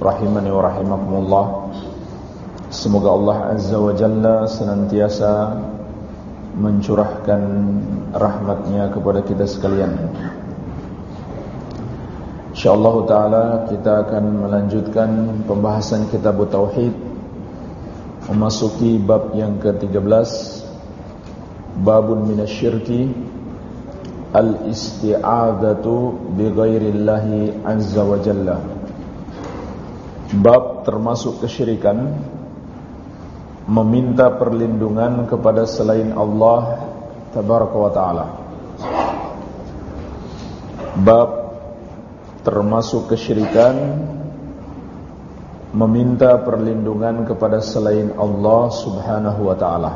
rahimani wa rahimakumullah. Semoga Allah Azza wa Jalla senantiasa mencurahkan rahmatnya kepada kita sekalian. InsyaAllah ta'ala kita akan melanjutkan pembahasan kitab Tauhid Memasuki bab yang ke-13 Babun minasyirki Al-isti'adatu bi ghairillahi azza wa jalla Bab termasuk kesyirikan Meminta perlindungan kepada selain Allah Tabaraka wa ta'ala. Bab termasuk kesyirikan Meminta perlindungan kepada selain Allah subhanahu wa ta'ala.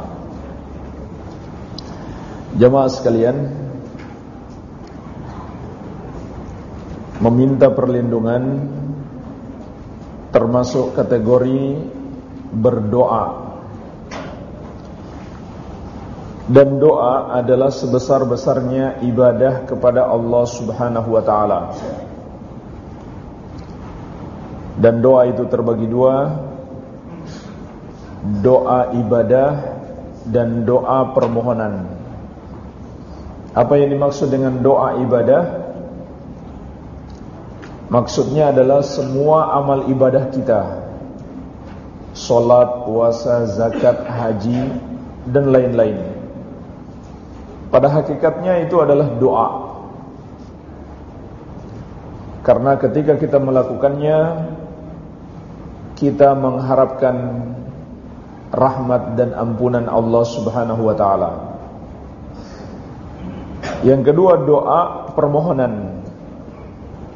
Jamaah sekalian Meminta perlindungan termasuk kategori berdoa dan doa adalah sebesar-besarnya ibadah kepada Allah Subhanahu wa taala. Dan doa itu terbagi dua, doa ibadah dan doa permohonan. Apa yang dimaksud dengan doa ibadah? Maksudnya adalah semua amal ibadah kita. Salat, puasa, zakat, haji dan lain-lain. Pada hakikatnya itu adalah doa. Karena ketika kita melakukannya Kita mengharapkan rahmat dan ampunan Allah subhanahu wa ta'ala. Yang kedua doa permohonan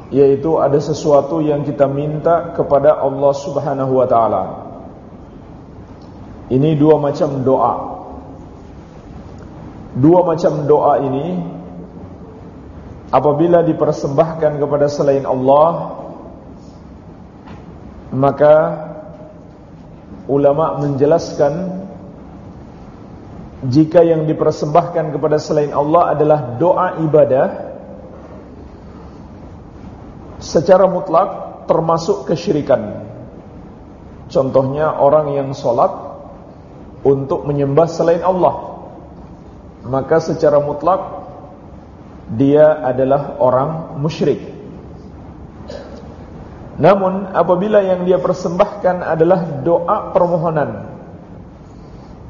yaitu ada sesuatu yang kita minta kepada Allah Subhanahu wa taala. Ini dua macam doa. Dua macam doa ini apabila dipersembahkan kepada selain Allah maka ulama menjelaskan jika yang dipersembahkan kepada selain Allah adalah doa ibadah secara mutlak termasuk kesyirikan. Contohnya orang yang sholat untuk menyembah selain Allah, maka secara mutlak dia adalah orang musyrik. Namun apabila yang dia persembahkan adalah doa permohonan,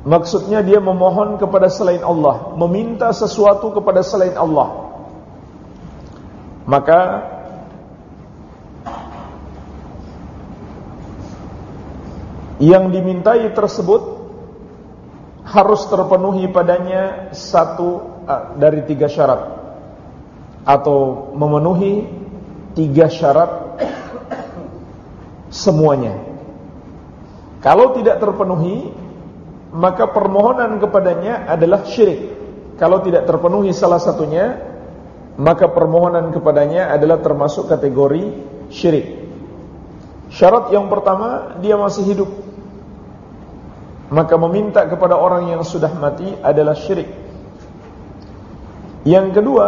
maksudnya dia memohon kepada selain Allah, meminta sesuatu kepada selain Allah, maka yang dimintai tersebut harus terpenuhi padanya satu dari tiga syarat atau memenuhi tiga syarat semuanya. Kalau tidak terpenuhi, maka permohonan kepadanya adalah syirik. Kalau tidak terpenuhi salah satunya, maka permohonan kepadanya adalah termasuk kategori syirik. Syarat yang pertama, dia masih hidup maka meminta kepada orang yang sudah mati adalah syirik. Yang kedua,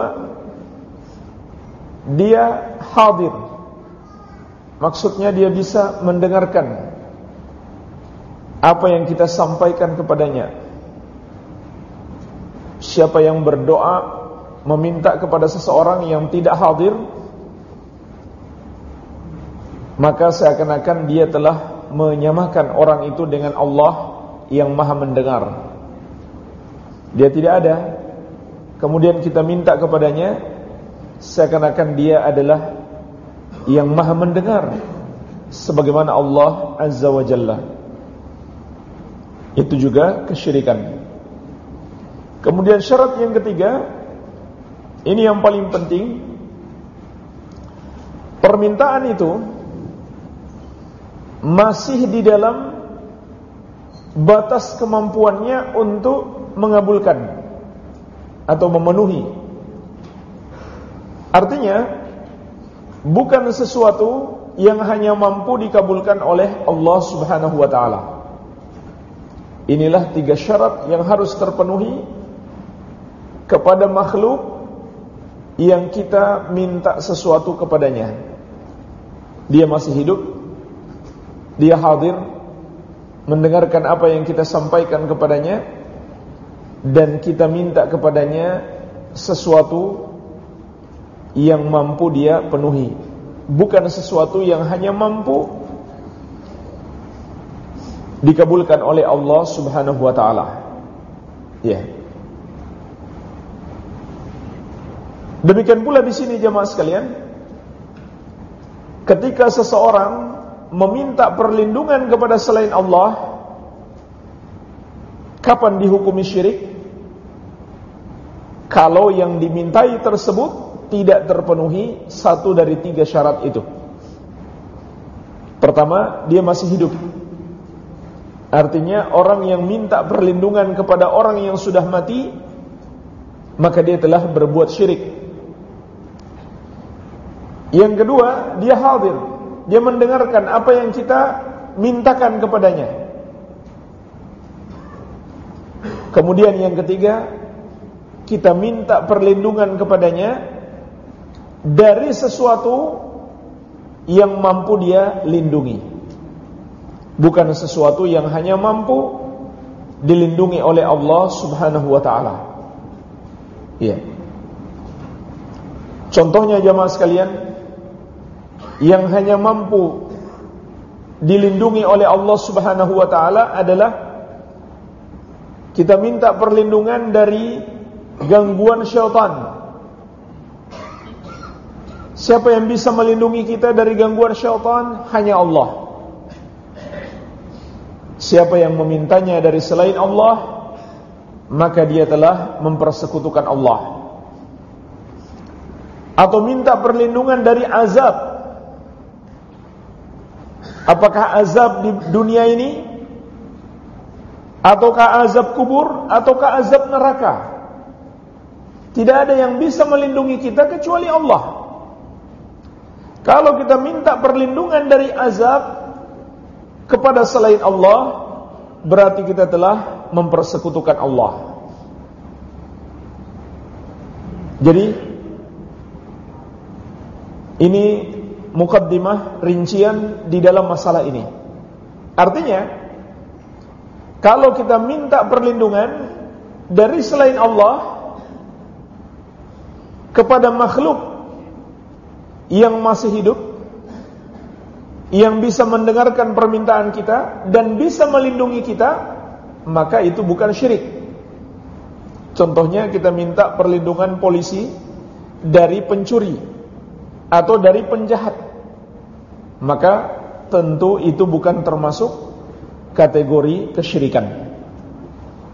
dia hadir. Maksudnya dia bisa mendengarkan apa yang kita sampaikan kepadanya. Siapa yang berdoa meminta kepada seseorang yang tidak hadir, maka seakan-akan dia telah menyamakan orang itu dengan Allah yang maha mendengar. Dia tidak ada. Kemudian kita minta kepadanya Seakan-akan dia adalah Yang maha mendengar Sebagaimana Allah Azza wa Jalla. Itu juga kesyirikan. Kemudian syarat yang ketiga Ini yang paling penting. Permintaan itu masih di dalam batas kemampuannya untuk mengabulkan atau memenuhi. Artinya bukan sesuatu yang hanya mampu dikabulkan oleh Allah Subhanahu wa taala. Inilah tiga syarat yang harus terpenuhi kepada makhluk yang kita minta sesuatu kepadanya. Dia masih hidup, dia hadir mendengarkan apa yang kita sampaikan kepadanya dan kita minta kepadanya sesuatu yang mampu dia penuhi. Bukan sesuatu yang hanya mampu dikabulkan oleh Allah Subhanahu wa taala. Ya. Demikian pula di sini jemaah sekalian ketika seseorang meminta perlindungan kepada selain Allah kapan dihukumi syirik? Kalau yang dimintai tersebut tidak terpenuhi satu dari tiga syarat itu. Pertama dia masih hidup. Artinya orang yang minta perlindungan kepada orang yang sudah mati maka dia telah berbuat syirik. Yang kedua dia hadir dia mendengarkan apa yang kita mintakan kepadanya. Kemudian yang ketiga, kita minta perlindungan kepadanya dari sesuatu yang mampu dia lindungi. Bukan sesuatu yang hanya mampu dilindungi oleh Allah Subhanahu wa taala. Iya. Contohnya jamaah sekalian, yang hanya mampu dilindungi oleh Allah Subhanahu wa taala adalah kita minta perlindungan dari gangguan syaitan. Siapa yang bisa melindungi kita dari gangguan syaitan? Hanya Allah. Siapa yang memintanya dari selain Allah, maka dia telah mempersekutukan Allah. Atau minta perlindungan dari azab Apakah azab di dunia ini ataukah azab kubur ataukah azab neraka? Tidak ada yang bisa melindungi kita kecuali Allah. Kalau kita minta perlindungan dari azab kepada selain Allah, berarti kita telah mempersekutukan Allah. Jadi ini mukaddimah rincian di dalam masalah ini. Artinya, kalau kita minta perlindungan dari selain Allah kepada makhluk yang masih hidup yang bisa mendengarkan permintaan kita dan bisa melindungi kita, maka itu bukan syirik. Contohnya kita minta perlindungan polisi dari pencuri atau dari penjahat. Maka tentu itu bukan termasuk kategori kesyirikan.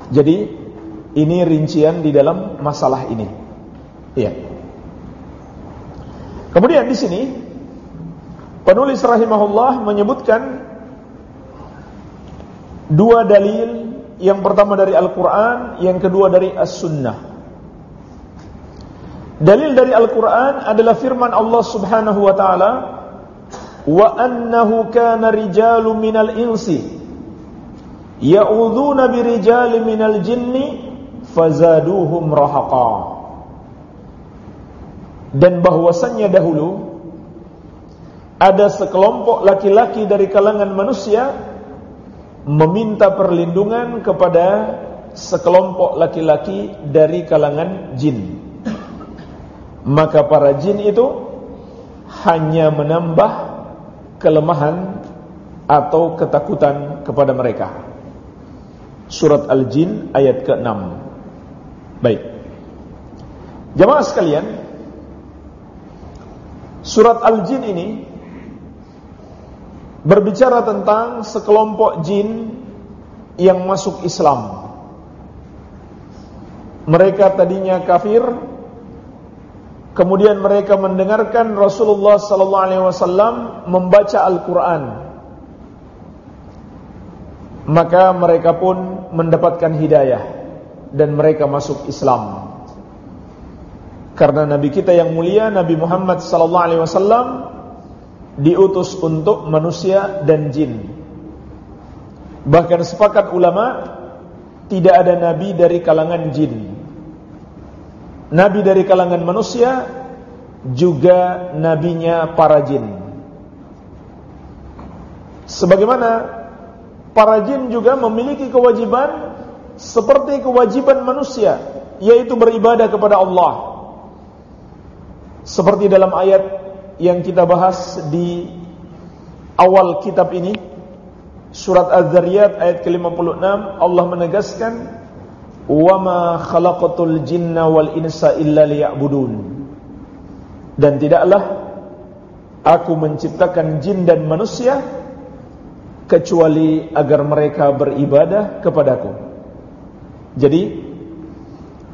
Jadi ini rincian di dalam masalah ini. Iya. Kemudian di sini penulis rahimahullah menyebutkan dua dalil. Yang pertama dari Al-Quran yang kedua dari As-Sunnah Dalil dari Al-Quran adalah firman Allah subhanahu wa ta'ala Wa annahu kana rijalu minal insi Ya'udhuna birijali minal jinni Fazaduhum rahaqa. Dan bahwasannya dahulu Ada sekelompok laki-laki dari kalangan manusia Meminta perlindungan kepada sekelompok laki-laki dari kalangan jin maka para jin itu hanya menambah kelemahan atau ketakutan kepada mereka. Surat Al-Jin ayat ke-6. Baik. Jemaah sekalian, surat Al-Jin ini berbicara tentang sekelompok jin yang masuk Islam. Mereka tadinya kafir Kemudian mereka mendengarkan Rasulullah sallallahu alaihi wasallam membaca Al-Qur'an maka mereka pun mendapatkan hidayah dan mereka masuk Islam. Karena nabi kita yang mulia Nabi Muhammad sallallahu alaihi wasallam diutus untuk manusia dan jin. Bahkan sepakat ulama tidak ada nabi dari kalangan jin. Nabi dari kalangan manusia juga nabinya para jin. Sebagaimana para jin juga memiliki kewajiban seperti kewajiban manusia yaitu beribadah kepada Allah seperti dalam ayat yang kita bahas di awal kitab ini surat Az-Zariyat ayat ke-56 Allah menegaskan wa ma khalaqatul jinna wal insa illa liya'budun dan tidaklah aku menciptakan jin dan manusia kecuali agar mereka beribadah kepadaku. Jadi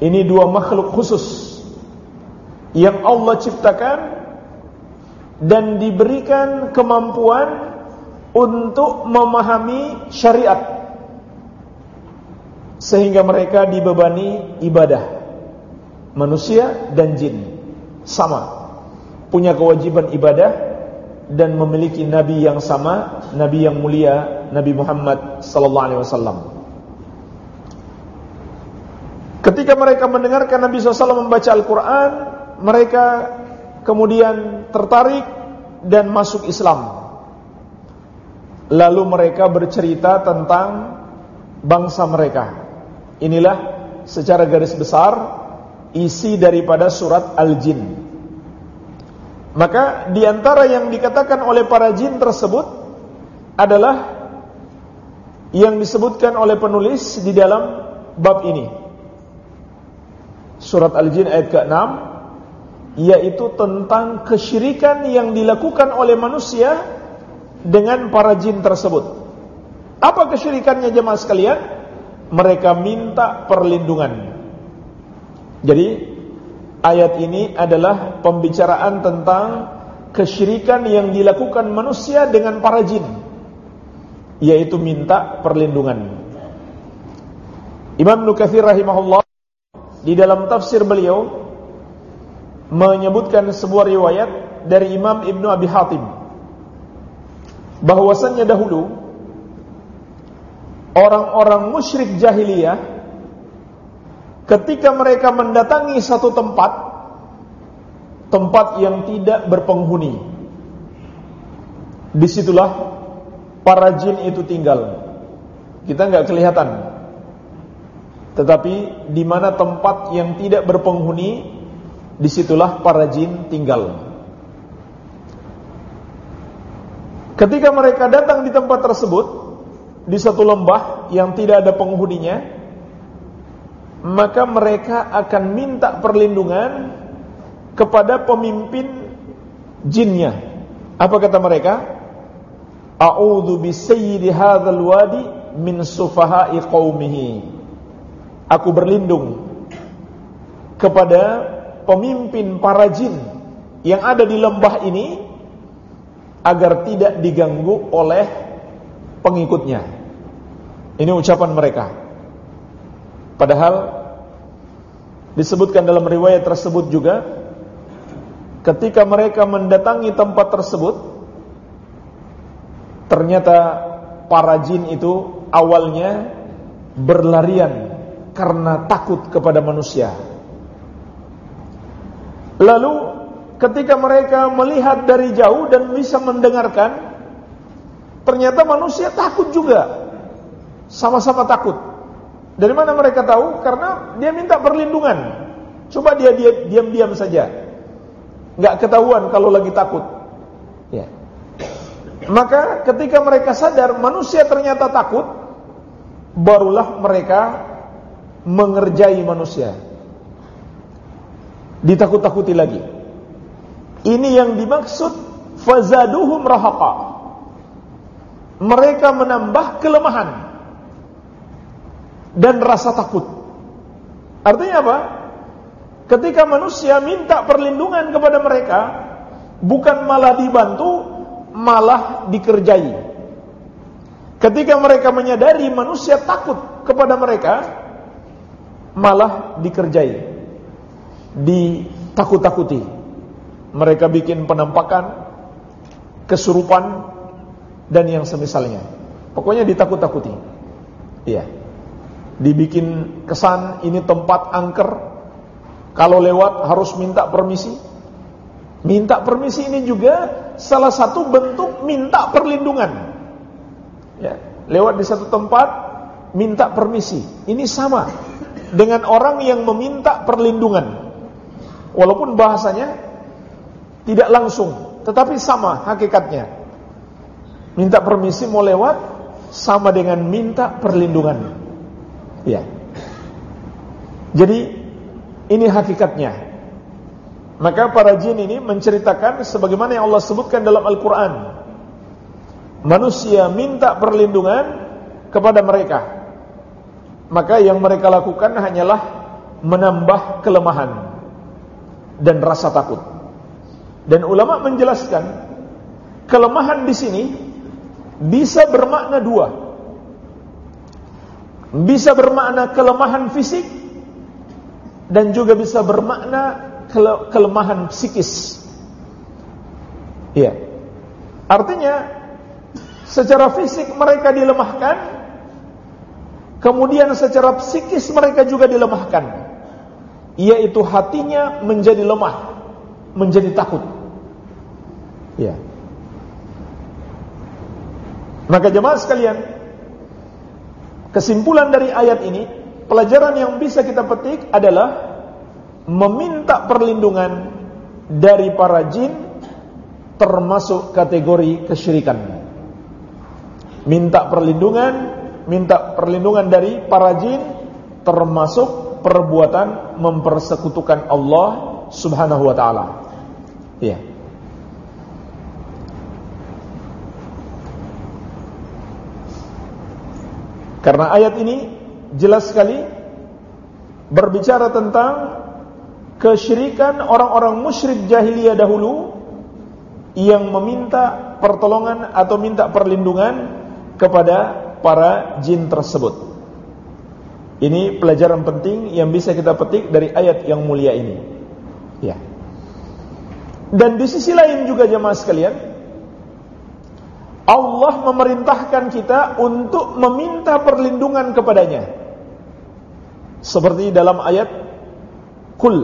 ini dua makhluk khusus yang Allah ciptakan dan diberikan kemampuan untuk memahami syariat sehingga mereka dibebani ibadah manusia dan jin sama punya kewajiban ibadah dan memiliki nabi yang sama, nabi yang mulia, Nabi Muhammad sallallahu alaihi wasallam. Ketika mereka mendengarkan Nabi SAW membaca Al-Quran, mereka kemudian tertarik dan masuk Islam. Lalu mereka bercerita tentang bangsa mereka. Inilah secara garis besar isi daripada surat Al-Jin. Maka di antara yang dikatakan oleh para jin tersebut adalah yang disebutkan oleh penulis di dalam bab ini. Surat Al-Jin ayat ke-6 yaitu tentang kesyirikan yang dilakukan oleh manusia dengan para jin tersebut. Apa kesyirikannya jemaah sekalian? Mereka minta perlindungan. Jadi ayat ini adalah pembicaraan tentang kesyirikan yang dilakukan manusia dengan para jin yaitu minta perlindungan Imam Nukathir rahimahullah di dalam tafsir beliau menyebutkan sebuah riwayat dari Imam Ibnu Abi Hatim bahwasannya dahulu orang-orang musyrik jahiliyah ketika mereka mendatangi satu tempat tempat yang tidak berpenghuni di situlah para jin itu tinggal. Kita nggak kelihatan. Tetapi di mana tempat yang tidak berpenghuni di situlah para jin tinggal. Ketika mereka datang di tempat tersebut di satu lembah yang tidak ada penghuninya maka mereka akan minta perlindungan kepada pemimpin jinnya. Apa kata mereka? A'udzu bisayyidi hadzal wadi min sufaha'i qaumihi. Aku berlindung kepada pemimpin para jin yang ada di lembah ini agar tidak diganggu oleh pengikutnya. Ini ucapan mereka. Padahal disebutkan dalam riwayat tersebut juga ketika mereka mendatangi tempat tersebut ternyata para jin itu awalnya berlarian karena takut kepada manusia. Lalu ketika mereka melihat dari jauh dan bisa mendengarkan ternyata manusia takut juga. Sama-sama takut. Dari mana mereka tahu? Karena dia minta perlindungan. Coba dia dia diam-diam saja. Nggak ketahuan kalau lagi takut. Ya. Maka ketika mereka sadar manusia ternyata takut, barulah mereka mengerjai manusia. Ditakut-takuti lagi. Ini yang dimaksud fazaduhum rahaqa. Mereka menambah kelemahan dan rasa takut. Artinya apa? Ketika manusia minta perlindungan kepada mereka, bukan malah dibantu, malah dikerjai. Ketika mereka menyadari manusia takut kepada mereka, malah dikerjai, ditakut-takuti. Mereka bikin penampakan, kesurupan, dan yang semisalnya. Pokoknya ditakut-takuti. Iya. Dibikin kesan ini tempat angker. Kalau lewat harus minta permisi. Minta permisi ini juga salah satu bentuk minta perlindungan. Ya, lewat di satu tempat minta permisi. Ini sama dengan orang yang meminta perlindungan. Walaupun bahasanya tidak langsung, tetapi sama hakikatnya. Minta permisi mau lewat sama dengan minta perlindungan. Ya. Jadi ini hakikatnya. Maka para jin ini menceritakan sebagaimana yang Allah sebutkan dalam Al-Quran. Manusia minta perlindungan kepada mereka. Maka yang mereka lakukan hanyalah menambah kelemahan dan rasa takut. Dan ulama menjelaskan kelemahan di sini bisa bermakna dua. Bisa bermakna kelemahan fisik dan juga bisa bermakna kelemahan psikis. Iya. Artinya secara fisik mereka dilemahkan, kemudian secara psikis mereka juga dilemahkan. Yaitu hatinya menjadi lemah, menjadi takut. Iya. Maka jemaah sekalian, kesimpulan dari ayat ini, pelajaran yang bisa kita petik adalah meminta perlindungan dari para jin termasuk kategori kesyirikan. Minta perlindungan, minta perlindungan dari para jin termasuk perbuatan mempersekutukan Allah Subhanahu wa taala. Iya. Karena ayat ini jelas sekali berbicara tentang kesyirikan orang-orang musyrik jahiliyah dahulu yang meminta pertolongan atau minta perlindungan kepada para jin tersebut. Ini pelajaran penting yang bisa kita petik dari ayat yang mulia ini. Ya. Dan di sisi lain juga jemaah sekalian, Allah memerintahkan kita untuk meminta perlindungan kepadanya. Seperti dalam ayat Kul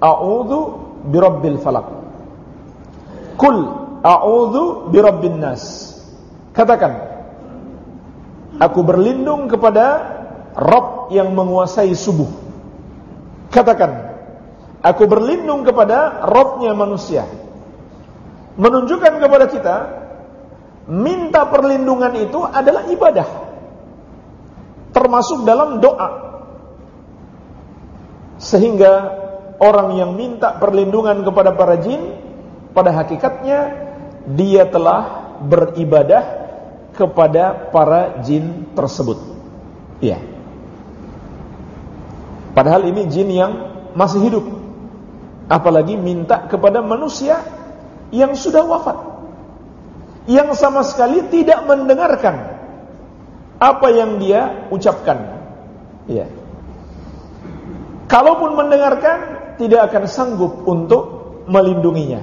a'udzu birabbil falak. Kul a'udzu birabbin nas. Katakan, aku berlindung kepada Rabb yang menguasai subuh. Katakan, aku berlindung kepada Rabbnya manusia. Menunjukkan kepada kita, minta perlindungan itu adalah ibadah. Termasuk dalam doa. Sehingga orang yang minta perlindungan kepada para jin pada hakikatnya dia telah beribadah kepada para jin tersebut. Iya. Padahal ini jin yang masih hidup. Apalagi minta kepada manusia yang sudah wafat. Yang sama sekali tidak mendengarkan apa yang dia ucapkan. Iya. Kalaupun mendengarkan tidak akan sanggup untuk melindunginya.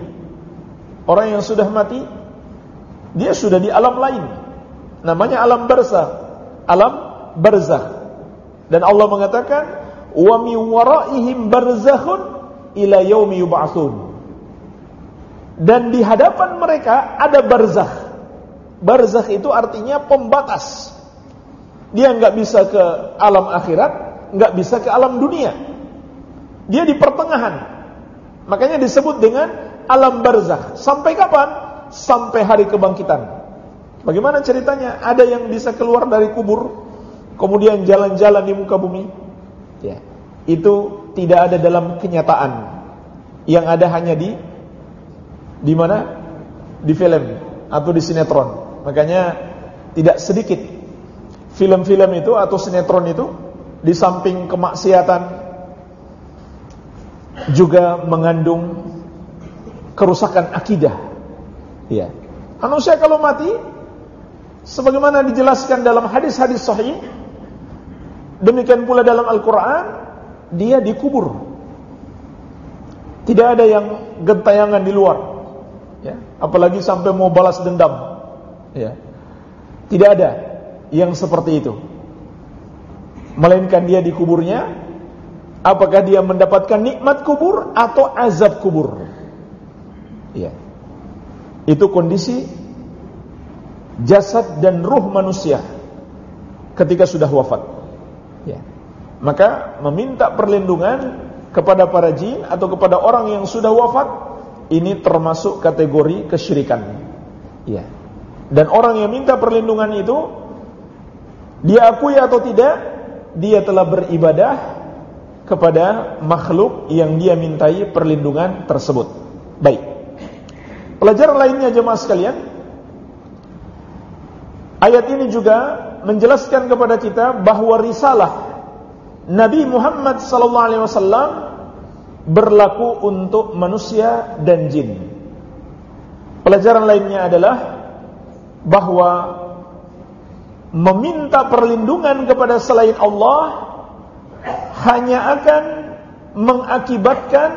Orang yang sudah mati, dia sudah di alam lain. Namanya alam barzah. Alam barzah. Dan Allah mengatakan, "Wa mi waraihim barzakhun ila yub'atsun." Dan di hadapan mereka ada barzakh. Barzakh itu artinya pembatas. Dia nggak bisa ke alam akhirat, nggak bisa ke alam dunia. Dia di pertengahan. Makanya disebut dengan alam barzakh. Sampai kapan? Sampai hari kebangkitan. Bagaimana ceritanya? Ada yang bisa keluar dari kubur, kemudian jalan-jalan di muka bumi? Ya. Itu tidak ada dalam kenyataan. Yang ada hanya di di mana? Di film atau di sinetron. Makanya tidak sedikit film-film itu atau sinetron itu di samping kemaksiatan juga mengandung kerusakan akidah. Ya. Manusia kalau mati Sebagaimana dijelaskan dalam hadis-hadis sahih, demikian pula dalam Al-Quran, dia dikubur. Tidak ada yang gentayangan di luar. Ya, apalagi sampai mau balas dendam. Ya. Tidak ada yang seperti itu. Melainkan dia di kuburnya, apakah dia mendapatkan nikmat kubur atau azab kubur. Ya. Itu kondisi jasad dan ruh manusia ketika sudah wafat. Ya. Maka meminta perlindungan kepada para jin atau kepada orang yang sudah wafat ini termasuk kategori kesyirikan. Ya. Dan orang yang minta perlindungan itu dia akui atau tidak dia telah beribadah kepada makhluk yang dia mintai perlindungan tersebut. Baik. Pelajaran lainnya jemaah sekalian, Ayat ini juga menjelaskan kepada kita bahwa risalah Nabi Muhammad sallallahu alaihi wasallam berlaku untuk manusia dan jin. Pelajaran lainnya adalah bahwa meminta perlindungan kepada selain Allah hanya akan mengakibatkan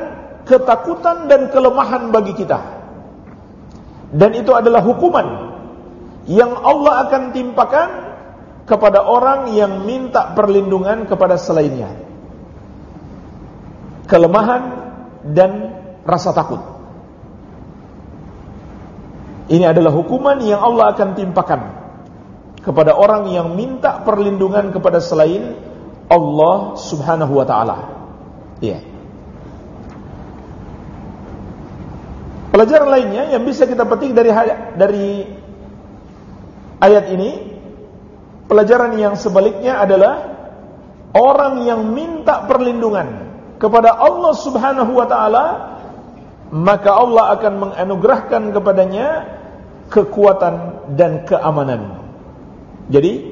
ketakutan dan kelemahan bagi kita. Dan itu adalah hukuman yang Allah akan timpakan kepada orang yang minta perlindungan kepada selainnya. Kelemahan dan rasa takut. Ini adalah hukuman yang Allah akan timpakan kepada orang yang minta perlindungan kepada selain Allah Subhanahu wa taala. Iya. Pelajaran lainnya yang bisa kita petik dari dari ayat ini pelajaran yang sebaliknya adalah orang yang minta perlindungan kepada Allah Subhanahu wa taala maka Allah akan menganugerahkan kepadanya kekuatan dan keamanan. Jadi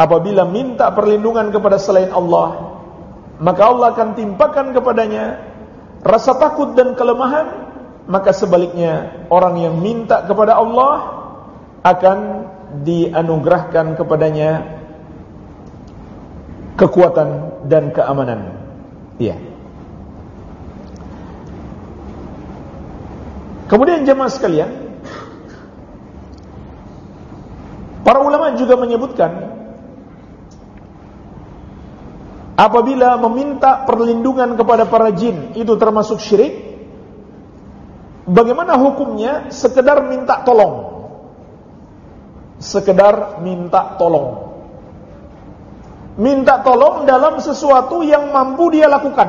apabila minta perlindungan kepada selain Allah maka Allah akan timpakan kepadanya rasa takut dan kelemahan maka sebaliknya orang yang minta kepada Allah akan dianugerahkan kepadanya kekuatan dan keamanan. Iya. Kemudian jemaah sekalian, para ulama juga menyebutkan apabila meminta perlindungan kepada para jin itu termasuk syirik, bagaimana hukumnya sekedar minta tolong? sekedar minta tolong. Minta tolong dalam sesuatu yang mampu dia lakukan.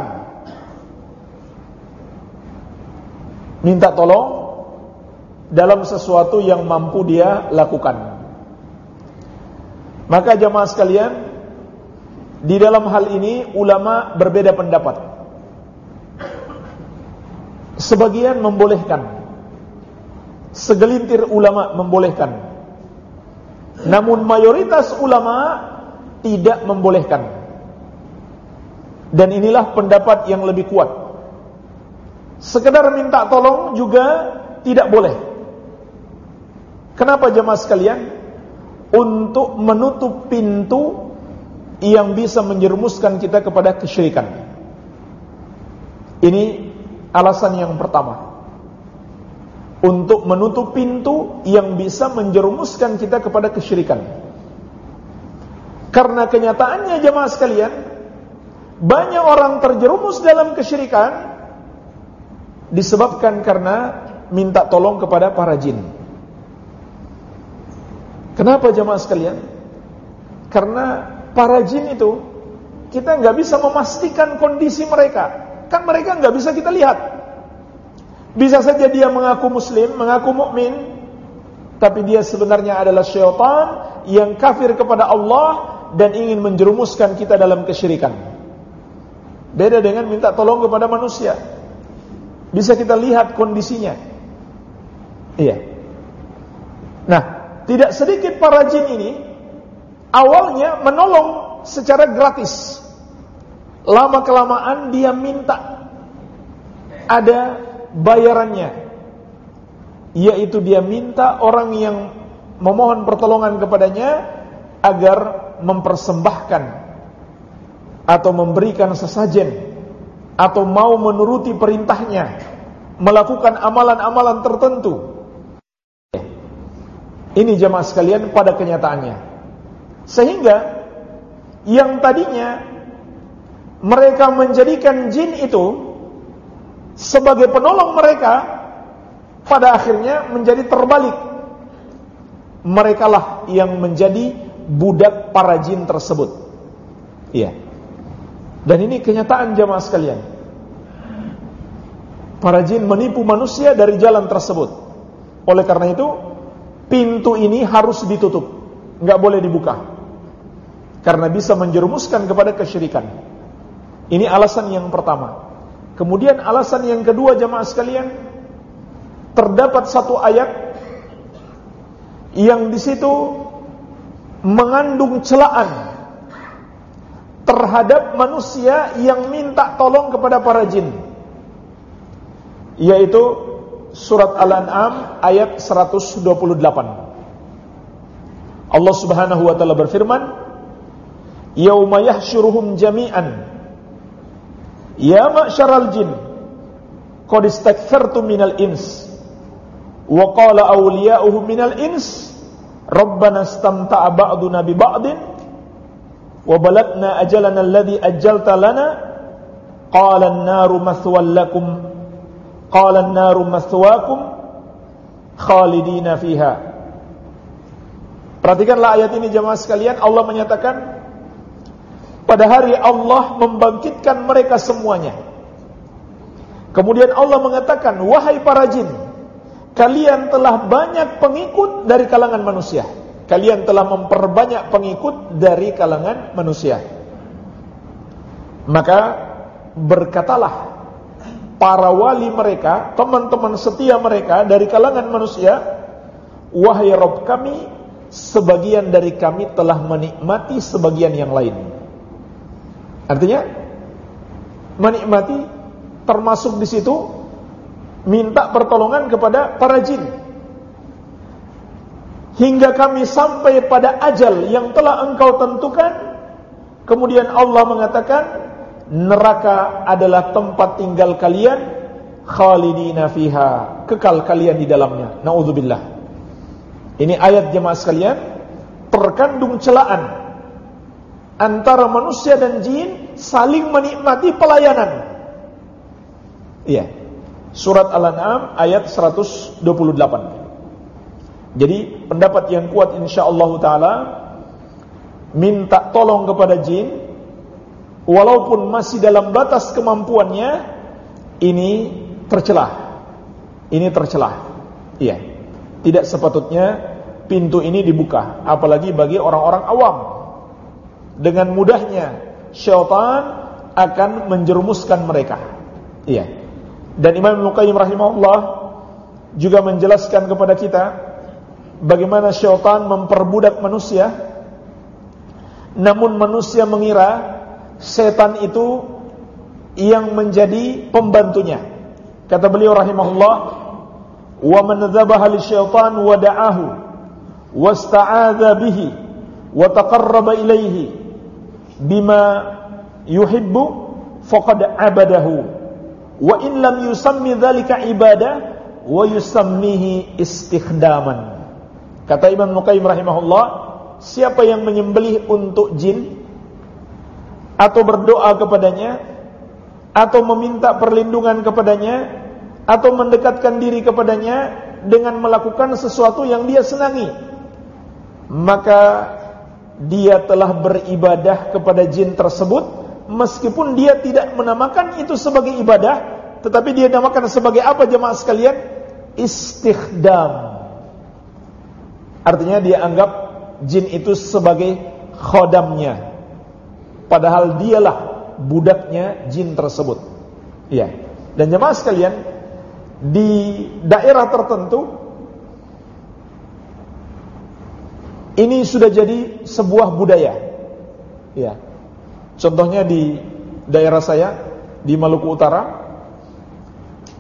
Minta tolong dalam sesuatu yang mampu dia lakukan. Maka jamaah sekalian, di dalam hal ini ulama berbeda pendapat. Sebagian membolehkan. Segelintir ulama membolehkan namun mayoritas ulama tidak membolehkan. Dan inilah pendapat yang lebih kuat. Sekedar minta tolong juga tidak boleh. Kenapa jemaah sekalian? Untuk menutup pintu yang bisa menjerumuskan kita kepada kesyirikan. Ini alasan yang pertama untuk menutup pintu yang bisa menjerumuskan kita kepada kesyirikan. Karena kenyataannya jemaah sekalian, banyak orang terjerumus dalam kesyirikan disebabkan karena minta tolong kepada para jin. Kenapa jemaah sekalian? Karena para jin itu kita nggak bisa memastikan kondisi mereka. Kan mereka nggak bisa kita lihat. Bisa saja dia mengaku muslim, mengaku mukmin, tapi dia sebenarnya adalah syaitan yang kafir kepada Allah dan ingin menjerumuskan kita dalam kesyirikan. Beda dengan minta tolong kepada manusia. Bisa kita lihat kondisinya. Iya. Nah, tidak sedikit para jin ini awalnya menolong secara gratis. Lama kelamaan dia minta ada bayarannya yaitu dia minta orang yang memohon pertolongan kepadanya agar mempersembahkan atau memberikan sesajen atau mau menuruti perintahnya melakukan amalan-amalan tertentu. Ini jemaah sekalian pada kenyataannya. Sehingga yang tadinya mereka menjadikan jin itu sebagai penolong mereka pada akhirnya menjadi terbalik. Merekalah yang menjadi budak para jin tersebut iya dan ini kenyataan jamaah sekalian. Para jin menipu manusia dari jalan tersebut. Oleh karena itu, pintu ini harus ditutup. Nggak boleh dibuka. Karena bisa menjerumuskan kepada kesyirikan. Ini alasan yang pertama. Kemudian alasan yang kedua jamaah sekalian, terdapat satu ayat yang di situ mengandung celaan terhadap manusia yang minta tolong kepada para jin. Yaitu surat Al-An'am ayat 128 Allah Subhanahu wa taala berfirman yauma yahsyuruhum jami'an. Ya ma'syaral jin qad istakthartum minal ins wa qala awliya'uhum minal ins rabbana istamta'a ba'duna bi ba'din wa balagna ajalana alladhi ajjalta lana. Qala an-naru mathwal lakum. Qala an-naru mathwakum khalidina fiha. Perhatikanlah ayat ini jemaah sekalian. Allah menyatakan pada hari Allah membangkitkan mereka semuanya. Kemudian Allah mengatakan wahai para jin kalian telah banyak pengikut dari kalangan manusia kalian telah memperbanyak pengikut dari kalangan manusia. Maka berkatalah para wali mereka, teman-teman setia mereka dari kalangan manusia, wahai Rob kami, sebagian dari kami telah menikmati sebagian yang lain. Artinya, menikmati termasuk di situ minta pertolongan kepada para jin. Hingga kami sampai pada ajal yang telah engkau tentukan kemudian Allah mengatakan neraka adalah tempat tinggal kalian khalidina fiha kekal kalian di dalamnya. Naudzubillah ini ayat jemaah sekalian terkandung celaan antara manusia dan jin saling menikmati pelayanan. Iya surat al-an'am ayat 128 jadi pendapat yang kuat insyaallah taala minta tolong kepada jin walaupun masih dalam batas kemampuannya ini tercelah. Ini tercelah. Iya. Tidak sepatutnya pintu ini dibuka apalagi bagi orang-orang awam. Dengan mudahnya syaitan akan menjerumuskan mereka. Iya. Dan Imam Al-Qayyim rahimahullah juga menjelaskan kepada kita bagaimana syaitan memperbudak manusia. Namun manusia mengira setan itu yang menjadi pembantunya. Kata beliau rahimahullah wa man dzabaha lisyaitan wa da'ahu wasta'adza bihi wa taqarraba bima yuhibbu faqad abadahu wa in lam yusammi dzalika ibadah wa yusammihi istikhdaman. Kata Imam Nuqaim rahimahullah, siapa yang menyembelih untuk jin atau berdoa kepadanya atau meminta perlindungan kepadanya atau mendekatkan diri kepadanya dengan melakukan sesuatu yang dia senangi, maka dia telah beribadah kepada jin tersebut meskipun dia tidak menamakan itu sebagai ibadah, tetapi dia namakan sebagai apa jemaah sekalian? Istikhdam Artinya dia anggap jin itu sebagai khodamnya. Padahal dialah budaknya jin tersebut. Iya. Dan jemaah sekalian, di daerah tertentu ini sudah jadi sebuah budaya. Ya. Contohnya di daerah saya di Maluku Utara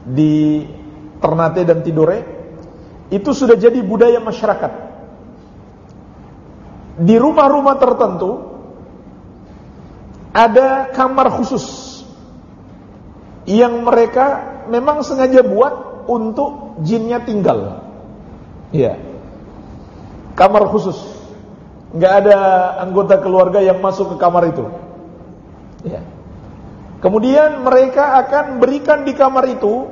di Ternate dan Tidore itu sudah jadi budaya masyarakat di rumah-rumah tertentu ada kamar khusus yang mereka memang sengaja buat untuk jinnya tinggal. Iya. Kamar khusus. Enggak ada anggota keluarga yang masuk ke kamar itu. Iya. Kemudian mereka akan berikan di kamar itu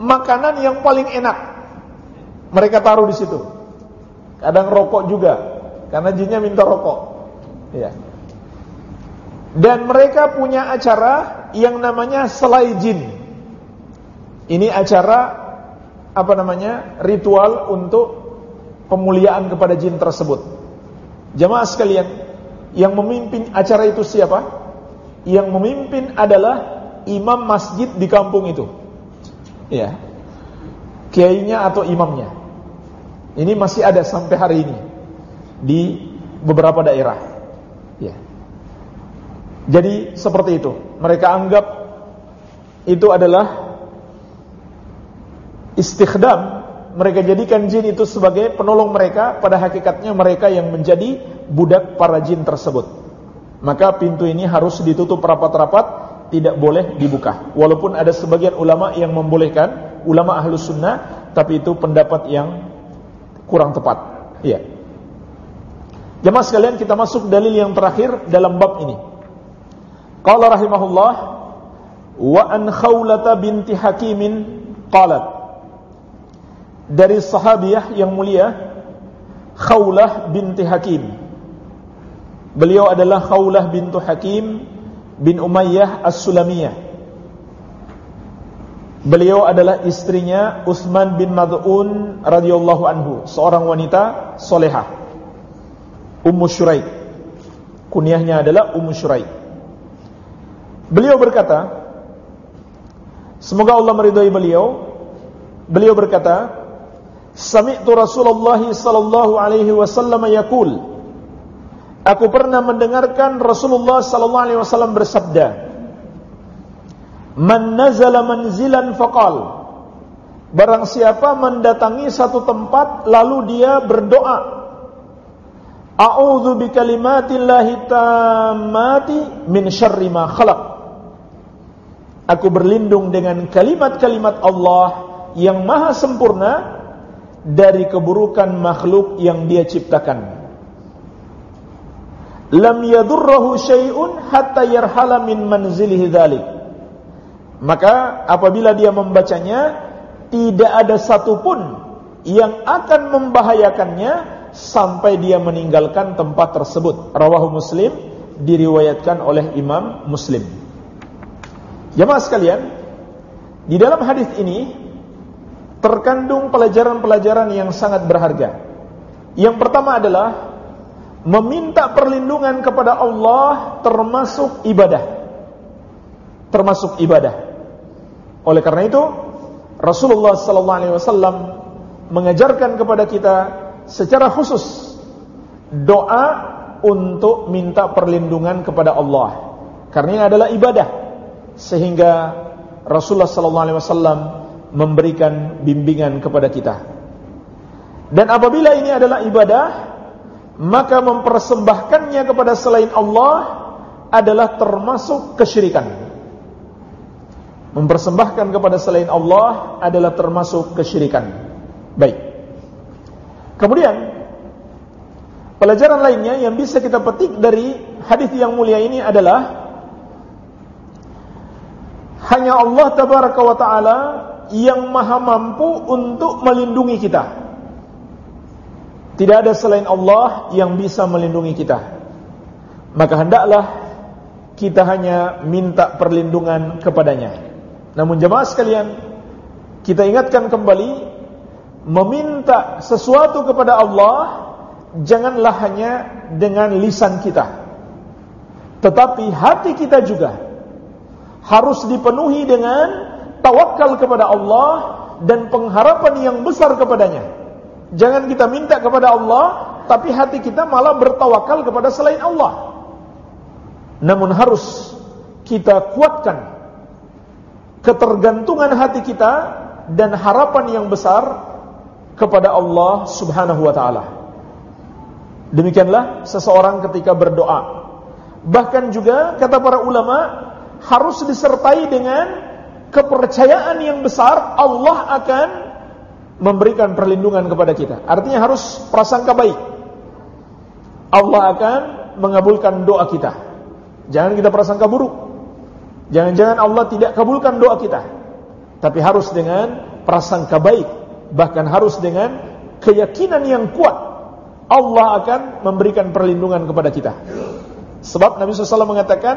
makanan yang paling enak. Mereka taruh di situ. Kadang rokok juga, karena jinnya minta rokok. Iya. Dan mereka punya acara yang namanya selai jin. Ini acara apa namanya? ritual untuk pemuliaan kepada jin tersebut. Jamaah sekalian, yang memimpin acara itu siapa? Yang memimpin adalah imam masjid di kampung itu. Ya. Kiainya atau imamnya. Ini masih ada sampai hari ini di beberapa daerah. Ya. Jadi seperti itu. Mereka anggap itu adalah istikhdam. Mereka jadikan jin itu sebagai penolong mereka. Pada hakikatnya mereka yang menjadi budak para jin tersebut. Maka pintu ini harus ditutup rapat-rapat. Tidak boleh dibuka. Walaupun ada sebagian ulama yang membolehkan. Ulama ahlus sunnah. Tapi itu pendapat yang kurang tepat. Iya. Jemaah sekalian kita masuk dalil yang terakhir dalam bab ini. Qala rahimahullah wa an Khawlata binti Hakimin qalat dari sahabiah yang mulia Khawlah binti Hakim. Beliau adalah Khawlah bintu Hakim bin Umayyah As-Sulamiyah. Beliau adalah istrinya Utsman bin Mad'un radhiyallahu anhu, seorang wanita solehah. Ummu Syuraik. Kunyahnya adalah Ummu Syuraik. Beliau berkata, semoga Allah meridhai beliau. Beliau berkata, Sami'tu Rasulullah sallallahu alaihi wasallam yaqul Aku pernah mendengarkan Rasulullah sallallahu alaihi wasallam bersabda Man nazala manzilan faqal Barang siapa mendatangi satu tempat lalu dia berdoa A'udzu bikalimatillahi tammati min syarri ma khalaq Aku berlindung dengan kalimat-kalimat Allah yang maha sempurna dari keburukan makhluk yang dia ciptakan. Lam yadurrahu syai'un hatta yarhala min manzilihi dhalik. Maka apabila dia membacanya, tidak ada satupun yang akan membahayakannya sampai dia meninggalkan tempat tersebut. Rawahu Muslim diriwayatkan oleh Imam Muslim. Jemaah sekalian, di dalam hadis ini terkandung pelajaran-pelajaran yang sangat berharga. Yang pertama adalah meminta perlindungan kepada Allah termasuk ibadah. Termasuk ibadah. Oleh karena itu, Rasulullah wasallam mengajarkan kepada kita secara khusus doa untuk minta perlindungan kepada Allah. Karena ini adalah ibadah sehingga Rasulullah wasallam memberikan bimbingan kepada kita. Dan apabila ini adalah ibadah, maka mempersembahkannya kepada selain Allah adalah termasuk kesyirikan. Mempersembahkan kepada selain Allah adalah termasuk kesyirikan. Baik. Kemudian pelajaran lainnya yang bisa kita petik dari hadis yang mulia ini adalah hanya Allah tabaraka wa taala yang maha mampu untuk melindungi kita. Tidak ada selain Allah yang bisa melindungi kita. Maka hendaklah kita hanya minta perlindungan kepadanya. Namun jemaah sekalian, kita ingatkan kembali meminta sesuatu kepada Allah janganlah hanya dengan lisan kita. Tetapi hati kita juga harus dipenuhi dengan tawakal kepada Allah dan pengharapan yang besar kepadanya. Jangan kita minta kepada Allah, tapi hati kita malah bertawakal kepada selain Allah. Namun harus kita kuatkan ketergantungan hati kita dan harapan yang besar kepada Allah Subhanahu wa taala. Demikianlah seseorang ketika berdoa. Bahkan juga kata para ulama harus disertai dengan kepercayaan yang besar Allah akan memberikan perlindungan kepada kita. Artinya harus prasangka baik. Allah akan mengabulkan doa kita. Jangan kita prasangka buruk. Jangan-jangan Allah tidak kabulkan doa kita. Tapi harus dengan prasangka baik, bahkan harus dengan keyakinan yang kuat Allah akan memberikan perlindungan kepada kita. Sebab Nabi SAW mengatakan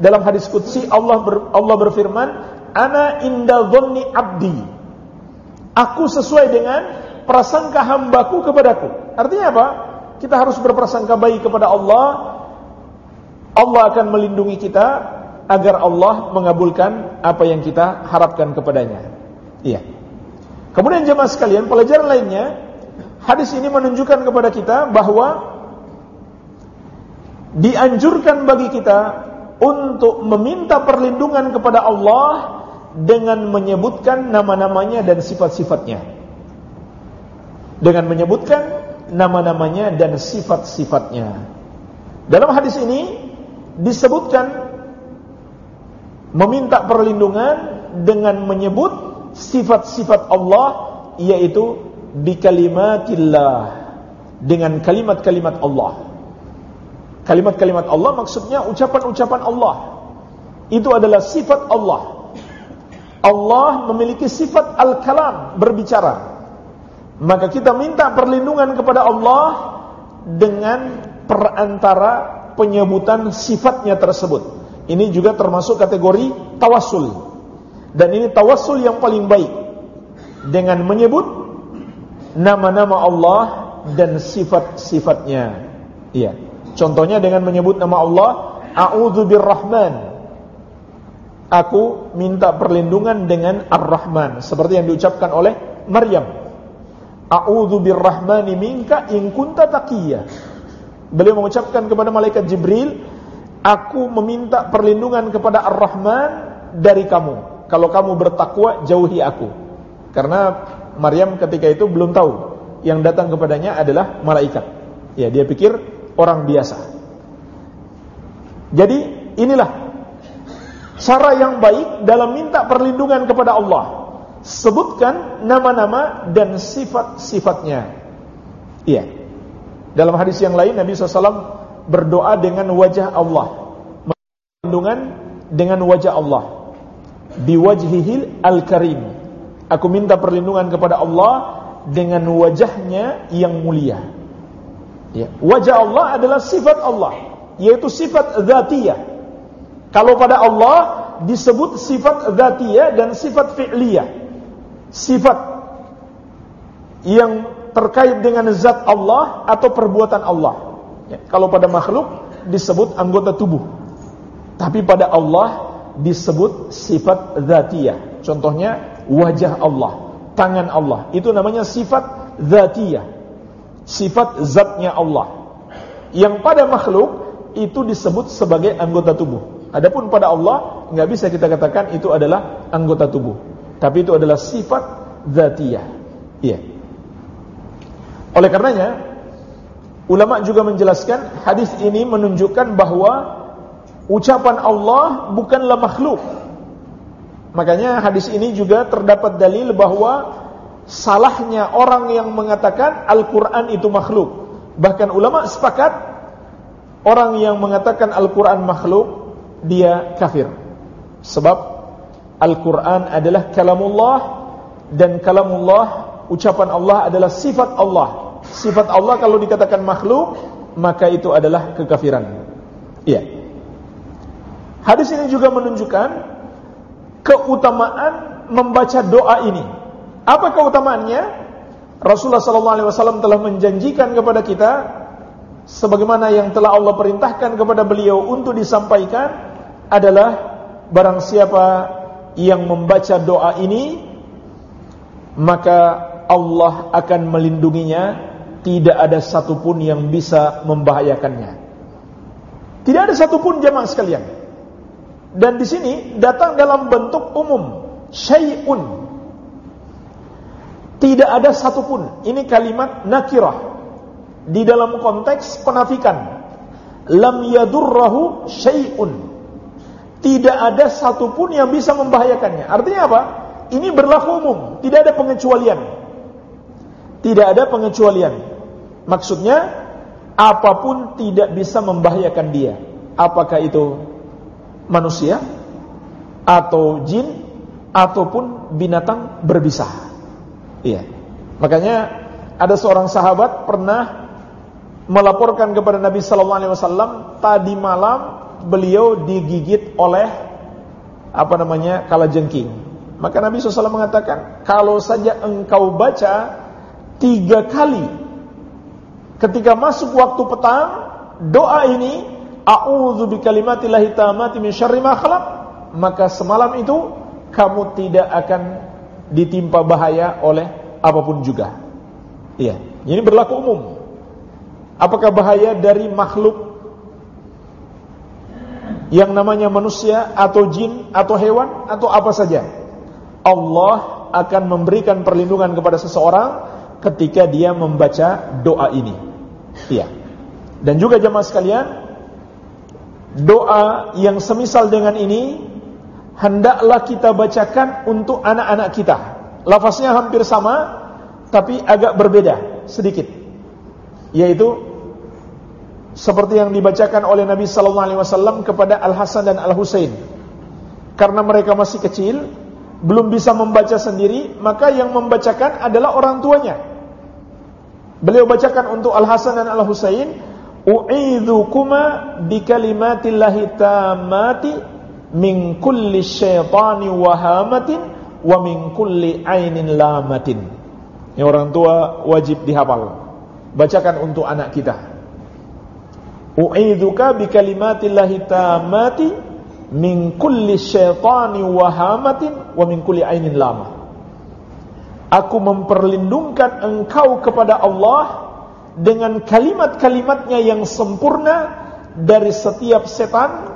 dalam hadis qudsi Allah ber, Allah berfirman, "Ana inda dhanni abdi." Aku sesuai dengan prasangka hambaku kepadaku. Artinya apa? Kita harus berprasangka baik kepada Allah. Allah akan melindungi kita agar Allah mengabulkan apa yang kita harapkan kepadanya. Iya. Kemudian jemaah sekalian, pelajaran lainnya Hadis ini menunjukkan kepada kita bahwa dianjurkan bagi kita untuk meminta perlindungan kepada Allah dengan menyebutkan nama-namanya dan sifat-sifatnya. Dengan menyebutkan nama-namanya dan sifat-sifatnya. Dalam hadis ini disebutkan meminta perlindungan dengan menyebut sifat-sifat Allah yaitu bi kalimatillah dengan kalimat-kalimat Allah. Kalimat-kalimat Allah maksudnya ucapan-ucapan Allah. Itu adalah sifat Allah. Allah memiliki sifat al-kalam, berbicara. Maka kita minta perlindungan kepada Allah dengan perantara penyebutan sifatnya tersebut. Ini juga termasuk kategori tawassul. Dan ini tawassul yang paling baik. Dengan menyebut nama-nama Allah dan sifat-sifatnya. Iya. Contohnya dengan menyebut nama Allah, A'udzu birrahman. Aku minta perlindungan dengan Ar-Rahman, seperti yang diucapkan oleh Maryam. A'udzu birrahmani minka in kunta taqiyya. Beliau mengucapkan kepada malaikat Jibril, aku meminta perlindungan kepada Ar-Rahman dari kamu. Kalau kamu bertakwa, jauhi aku. Karena Maryam ketika itu belum tahu yang datang kepadanya adalah malaikat. Ya, dia pikir orang biasa. Jadi, inilah cara yang baik dalam minta perlindungan kepada Allah. Sebutkan nama-nama dan sifat-sifatnya. Iya. Dalam hadis yang lain Nabi SAW berdoa dengan wajah Allah. Perlindungan dengan wajah Allah. Biwajhihil al-karim Aku minta perlindungan kepada Allah dengan wajahnya yang mulia. Ya. Wajah Allah adalah sifat Allah, yaitu sifat zatiyah. Kalau pada Allah disebut sifat zatiyah dan sifat fi'liyah. Sifat yang terkait dengan zat Allah atau perbuatan Allah. Ya. Kalau pada makhluk disebut anggota tubuh. Tapi pada Allah disebut sifat zatiyah. Contohnya wajah Allah, tangan Allah. Itu namanya sifat zatiyah. Sifat zatnya Allah. Yang pada makhluk itu disebut sebagai anggota tubuh. Adapun pada Allah nggak bisa kita katakan itu adalah anggota tubuh. Tapi itu adalah sifat zatiyah. Iya. Oleh karenanya ulama juga menjelaskan hadis ini menunjukkan bahwa ucapan Allah bukanlah makhluk Makanya hadis ini juga terdapat dalil bahwa salahnya orang yang mengatakan Al-Quran itu makhluk. Bahkan ulama sepakat orang yang mengatakan Al-Quran makhluk dia kafir. Sebab Al-Quran adalah kalamullah dan kalamullah ucapan Allah adalah sifat Allah. Sifat Allah kalau dikatakan makhluk maka itu adalah kekafiran. Iya. Hadis ini juga menunjukkan keutamaan membaca doa ini. Apa keutamaannya? Rasulullah SAW telah menjanjikan kepada kita sebagaimana yang telah Allah perintahkan kepada beliau untuk disampaikan adalah barang siapa yang membaca doa ini maka Allah akan melindunginya tidak ada satupun yang bisa membahayakannya tidak ada satupun jamaah sekalian dan di sini datang dalam bentuk umum, syai'un. Tidak ada satupun. Ini kalimat nakirah. di dalam konteks penafikan. Lam yadurrahu syai'un. Tidak ada satupun yang bisa membahayakannya. Artinya apa? Ini berlaku umum, tidak ada pengecualian. Tidak ada pengecualian. Maksudnya apa pun tidak bisa membahayakan dia. Apakah itu manusia atau jin ataupun binatang berbisa. Iya. Makanya ada seorang sahabat pernah melaporkan kepada Nabi sallallahu alaihi wasallam tadi malam beliau digigit oleh apa namanya kalajengking. Maka Nabi SAW mengatakan, kalau saja engkau baca tiga kali ketika masuk waktu petang, doa ini, A'udzu bikalimatillahi tammati min syarri ma khalaq, maka semalam itu kamu tidak akan ditimpa bahaya oleh apa pun juga. Iya, ini berlaku umum. Apakah bahaya dari makhluk yang namanya manusia atau jin atau hewan atau apa saja? Allah akan memberikan perlindungan kepada seseorang ketika dia membaca doa ini. Iya. Dan juga jemaah sekalian, doa yang semisal dengan ini hendaklah kita bacakan untuk anak-anak kita. Lafaznya hampir sama, tapi agak berbeda sedikit. Yaitu seperti yang dibacakan oleh Nabi sallallahu alaihi wasallam kepada Al Hasan dan Al Husain. Karena mereka masih kecil, belum bisa membaca sendiri, maka yang membacakan adalah orang tuanya. Beliau bacakan untuk Al Hasan dan Al Husain, "U'idzukuma bikalimatillahi min kulli syaitani wahamatin wa min kulli ainin lamatin." Yang orang tua wajib dihafal. Bacakan untuk anak kita. U'idzuka bi kalimatillahi tammati min kulli syaitani wahamatin wa min kulli ainin lama. Aku memperlindungkan engkau kepada Allah dengan kalimat-kalimatnya yang sempurna dari setiap setan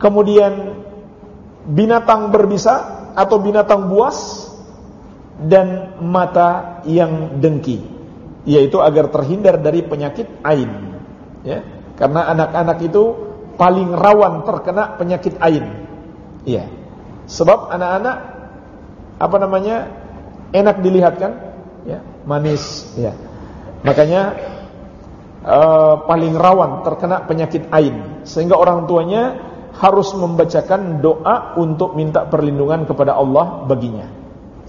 kemudian binatang berbisa atau binatang buas dan mata yang dengki yaitu agar terhindar dari penyakit ain ya. Karena anak-anak itu paling rawan terkena penyakit ain. Ya sebab anak-anak apa namanya enak dilihat kan ya manis. Ya. Makanya uh, paling rawan terkena penyakit ain. Sehingga orang tuanya harus membacakan doa untuk minta perlindungan kepada Allah baginya.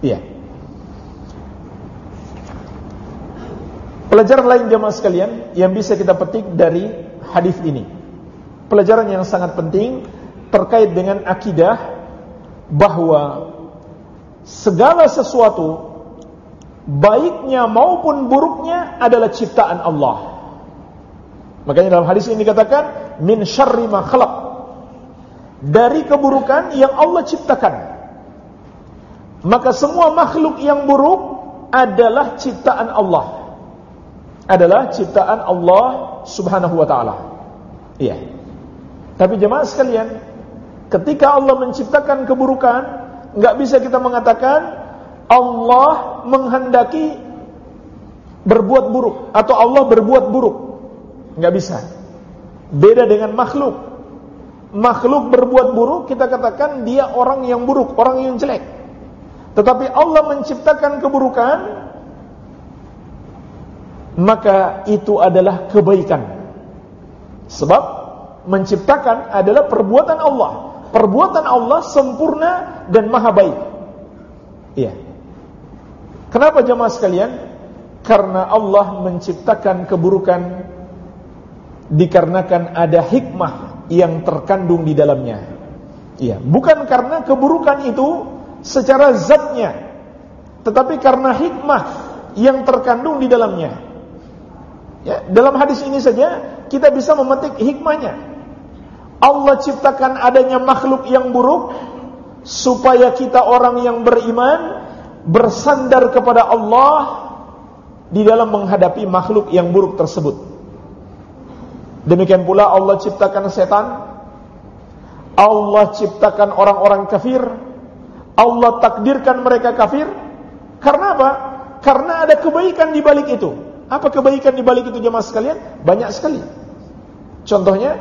Iya Pelajaran lain jemaah sekalian yang bisa kita petik dari hadis ini. Pelajaran yang sangat penting terkait dengan akidah bahwa segala sesuatu baiknya maupun buruknya adalah ciptaan Allah. Makanya dalam hadis ini dikatakan min syarri ma khalaq. Dari keburukan yang Allah ciptakan. Maka semua makhluk yang buruk adalah ciptaan Allah adalah ciptaan Allah Subhanahu wa taala. Iya. Tapi jemaah sekalian, ketika Allah menciptakan keburukan, enggak bisa kita mengatakan Allah menghendaki berbuat buruk atau Allah berbuat buruk. Enggak bisa. Beda dengan makhluk. Makhluk berbuat buruk kita katakan dia orang yang buruk, orang yang jelek. Tetapi Allah menciptakan keburukan maka itu adalah kebaikan. Sebab menciptakan adalah perbuatan Allah. Perbuatan Allah sempurna dan maha baik. Iya. Kenapa jemaah sekalian? Karena Allah menciptakan keburukan dikarenakan ada hikmah yang terkandung di dalamnya. Iya, bukan karena keburukan itu secara zatnya, tetapi karena hikmah yang terkandung di dalamnya. Ya, dalam hadis ini saja kita bisa memetik hikmahnya. Allah ciptakan adanya makhluk yang buruk supaya kita orang yang beriman bersandar kepada Allah di dalam menghadapi makhluk yang buruk tersebut. Demikian pula Allah ciptakan setan, Allah ciptakan orang-orang kafir, Allah takdirkan mereka kafir. Karena apa? Karena ada kebaikan di balik itu. Apa kebaikan di balik itu jemaah sekalian? Banyak sekali. Contohnya,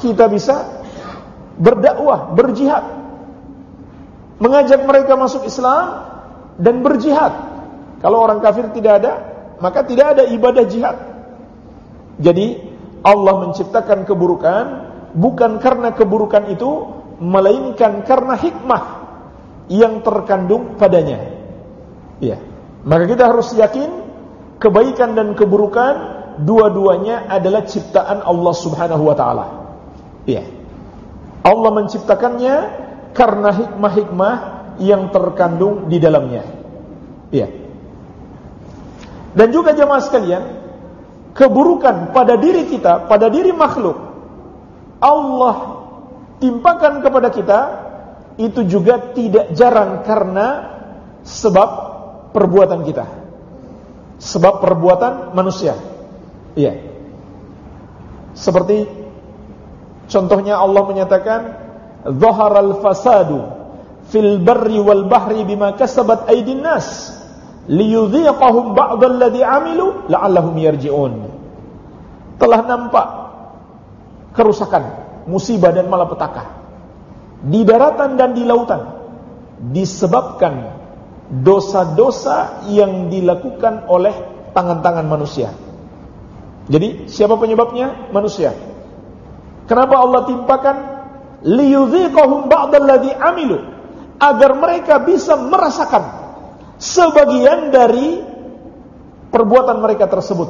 kita bisa berdakwah, berjihad. Mengajak mereka masuk Islam dan berjihad. Kalau orang kafir tidak ada, maka tidak ada ibadah jihad. Jadi Allah menciptakan keburukan bukan karena keburukan itu melainkan karena hikmah yang terkandung padanya. Ya. Maka kita harus yakin kebaikan dan keburukan dua-duanya adalah ciptaan Allah Subhanahu wa taala. Ya. Allah menciptakannya karena hikmah-hikmah yang terkandung di dalamnya. Ya. Dan juga jemaah sekalian, keburukan pada diri kita, pada diri makhluk, Allah timpakan kepada kita itu juga tidak jarang karena sebab perbuatan kita. Sebab perbuatan manusia. Iya. Seperti contohnya Allah menyatakan zaharal fasadu fil barri wal bahri bima kasabat aydin nas liyudhiqahum ba'dalladhi amilu la'allahum yarji'un. Telah nampak kerusakan, musibah dan malapetaka di daratan dan di lautan disebabkan dosa-dosa yang dilakukan oleh tangan-tangan manusia. Jadi siapa penyebabnya? Manusia. Kenapa Allah timpakan liyudhiqahum ba'dalladhi amilu agar mereka bisa merasakan sebagian dari perbuatan mereka tersebut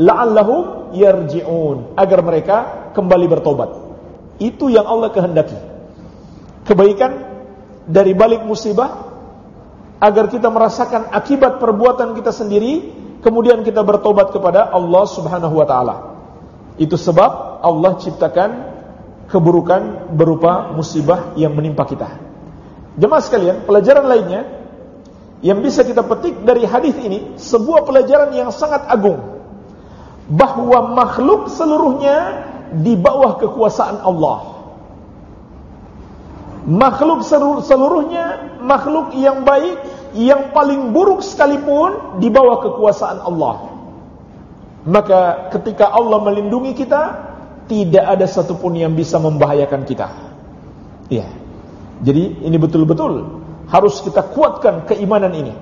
la'allahum yarji'un agar mereka kembali bertobat itu yang Allah kehendaki kebaikan dari balik musibah agar kita merasakan akibat perbuatan kita sendiri kemudian kita bertobat kepada Allah Subhanahu wa taala itu sebab Allah ciptakan keburukan berupa musibah yang menimpa kita jemaah sekalian pelajaran lainnya yang bisa kita petik dari hadis ini sebuah pelajaran yang sangat agung bahwa makhluk seluruhnya di bawah kekuasaan Allah. Makhluk seluruhnya makhluk yang baik, yang paling buruk sekalipun di bawah kekuasaan Allah. Maka ketika Allah melindungi kita, tidak ada satupun yang bisa membahayakan kita. Ya. Jadi ini betul-betul harus kita kuatkan keimanan ini.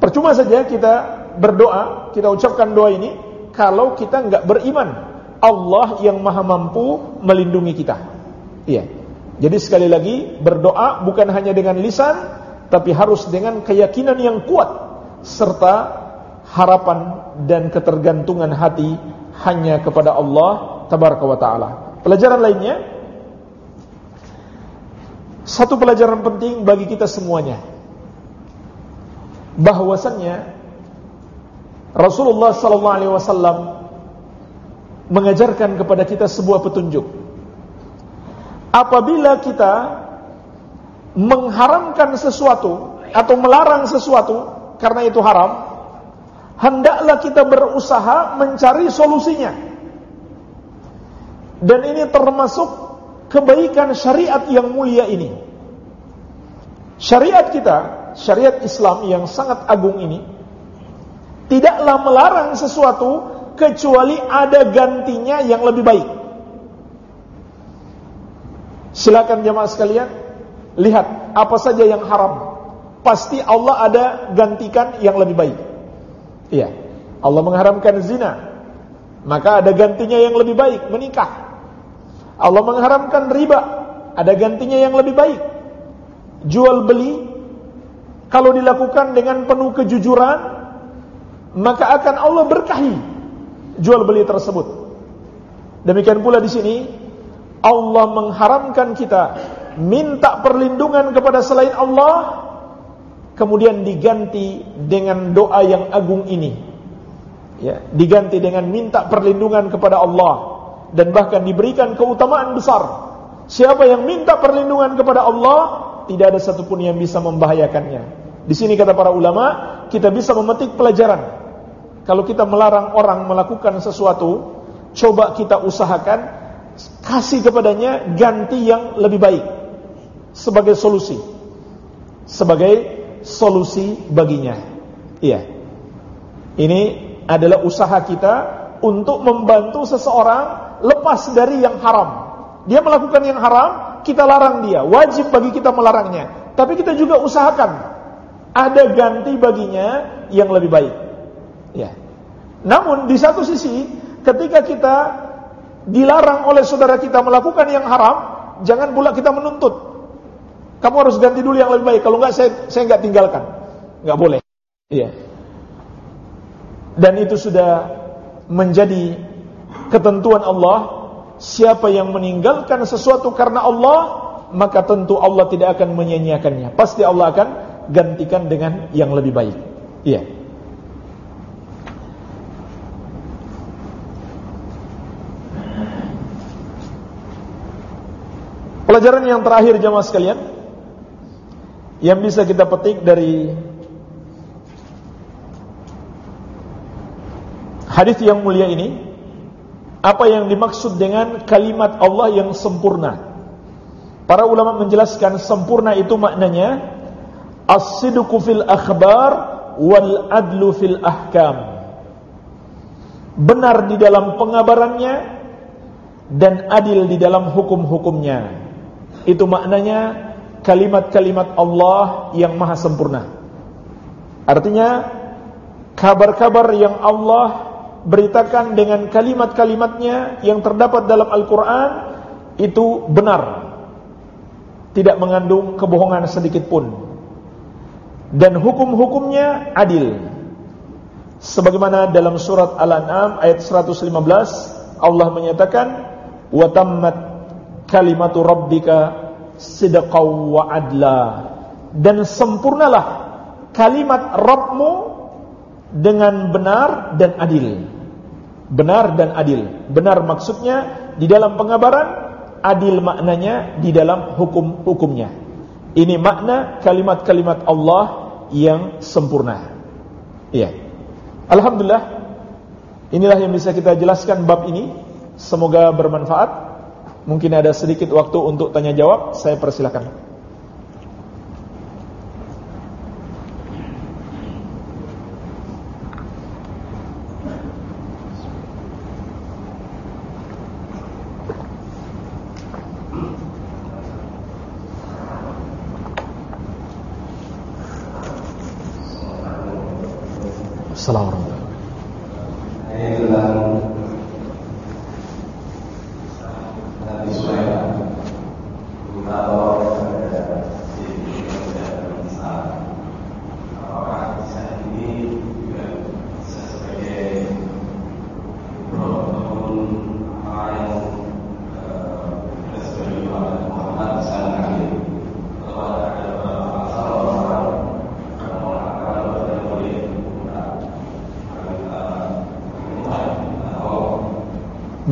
Percuma saja kita berdoa, kita ucapkan doa ini kalau kita enggak beriman Allah yang maha mampu melindungi kita. Iya. Jadi sekali lagi berdoa bukan hanya dengan lisan tapi harus dengan keyakinan yang kuat serta harapan dan ketergantungan hati hanya kepada Allah tabaraka wa taala. Pelajaran lainnya satu pelajaran penting bagi kita semuanya bahwasannya Rasulullah sallallahu alaihi wasallam mengajarkan kepada kita sebuah petunjuk apabila kita mengharamkan sesuatu atau melarang sesuatu karena itu haram hendaklah kita berusaha mencari solusinya dan ini termasuk kebaikan syariat yang mulia ini. Syariat kita, syariat Islam yang sangat agung ini, tidaklah melarang sesuatu kecuali ada gantinya yang lebih baik. Silakan jemaah sekalian, lihat apa saja yang haram. Pasti Allah ada gantikan yang lebih baik. Iya. Allah mengharamkan zina. Maka ada gantinya yang lebih baik, menikah. Allah mengharamkan riba, ada gantinya yang lebih baik. Jual beli kalau dilakukan dengan penuh kejujuran, maka akan Allah berkahi jual beli tersebut. Demikian pula di sini Allah mengharamkan kita minta perlindungan kepada selain Allah kemudian diganti dengan doa yang agung ini. Ya, diganti dengan minta perlindungan kepada Allah dan bahkan diberikan keutamaan besar. Siapa yang minta perlindungan kepada Allah, tidak ada satupun yang bisa membahayakannya. Di sini kata para ulama, kita bisa memetik pelajaran. Kalau kita melarang orang melakukan sesuatu, coba kita usahakan kasih kepadanya ganti yang lebih baik sebagai solusi. Sebagai solusi baginya. Iya. Ini adalah usaha kita untuk membantu seseorang lepas dari yang haram. Dia melakukan yang haram, kita larang dia. Wajib bagi kita melarangnya. Tapi kita juga usahakan ada ganti baginya yang lebih baik. Ya. Namun di satu sisi, ketika kita dilarang oleh saudara kita melakukan yang haram, jangan pula kita menuntut. Kamu harus ganti dulu yang lebih baik. Kalau enggak saya saya enggak tinggalkan. Enggak boleh. Iya. Dan itu sudah menjadi ketentuan Allah, siapa yang meninggalkan sesuatu karena Allah, maka tentu Allah tidak akan menyanyiakannya. Pasti Allah akan gantikan dengan yang lebih baik. Iya. Pelajaran yang terakhir jamaah sekalian yang bisa kita petik dari hadis yang mulia ini apa yang dimaksud dengan kalimat Allah yang sempurna. Para ulama menjelaskan sempurna itu maknanya as-sidqu fil akhbar wal adlu fil ahkam. Benar di dalam pengabarannya dan adil di dalam hukum-hukumnya. Itu maknanya kalimat-kalimat Allah yang maha sempurna. Artinya kabar-kabar yang Allah beritakan dengan kalimat-kalimatnya yang terdapat dalam Al-Quran itu benar. Tidak mengandung kebohongan sedikit pun dan hukum-hukumnya adil. Sebagaimana dalam surat Al-An'am ayat 115 Allah menyatakan wa kalimatu rabbika sidqaw wa adla dan sempurnalah kalimat Rabbmu dengan benar dan adil. Benar dan adil. Benar maksudnya di dalam pengabaran, adil maknanya di dalam hukum-hukumnya. Ini makna kalimat-kalimat Allah yang sempurna. Iya. Alhamdulillah inilah yang bisa kita jelaskan bab ini. Semoga bermanfaat. Mungkin ada sedikit waktu untuk tanya jawab, saya persilakan. Assalamualaikum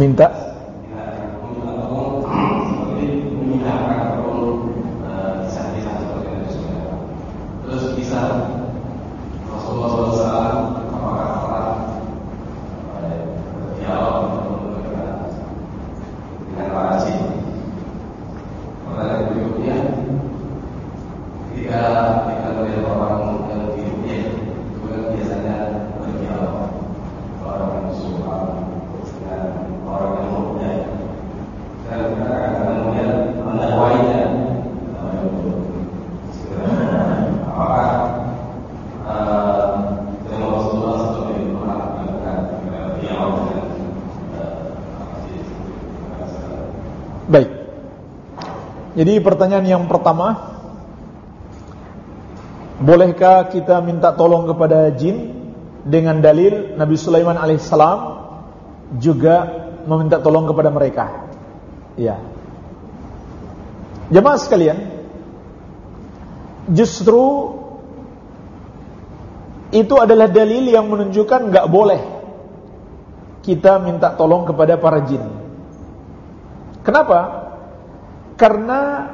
minta Jadi pertanyaan yang pertama Bolehkah kita minta tolong kepada jin Dengan dalil Nabi Sulaiman alaihissalam Juga meminta tolong kepada mereka? Ya Jemaah sekalian Justru Itu adalah dalil yang menunjukkan nggak boleh Kita minta tolong kepada para jin. Kenapa? Karena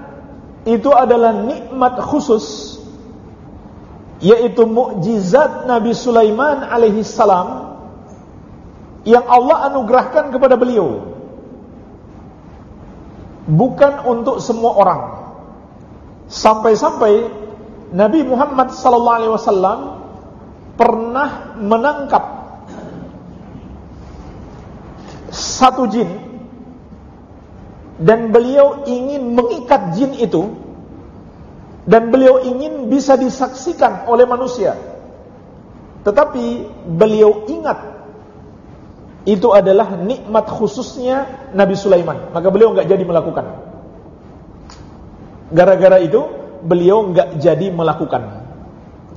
itu adalah nikmat khusus yaitu mukjizat Nabi Sulaiman alaihi salam yang Allah anugerahkan kepada beliau. Bukan untuk semua orang. Sampai-sampai Nabi Muhammad sallallahu alaihi wasallam pernah menangkap satu jin dan beliau ingin mengikat jin itu dan beliau ingin bisa disaksikan oleh manusia. Tetapi beliau ingat itu adalah nikmat khususnya Nabi Sulaiman, maka beliau nggak jadi melakukan. Gara-gara itu beliau nggak jadi melakukan.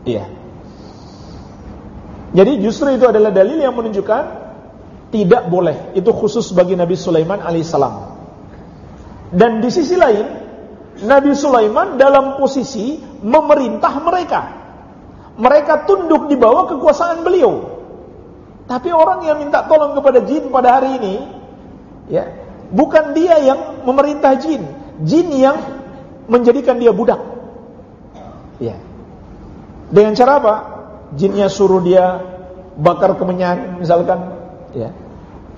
Iya. Jadi justru itu adalah dalil yang menunjukkan tidak boleh. Itu khusus bagi Nabi Sulaiman alaihissalam. Dan di sisi lain, Nabi Sulaiman dalam posisi memerintah mereka. Mereka tunduk di bawah kekuasaan beliau. Tapi orang yang minta tolong kepada jin pada hari ini, ya, bukan dia yang memerintah jin, jin yang menjadikan dia budak. Ya. Dengan cara apa? Jinnya suruh dia bakar kemenyan misalkan, ya.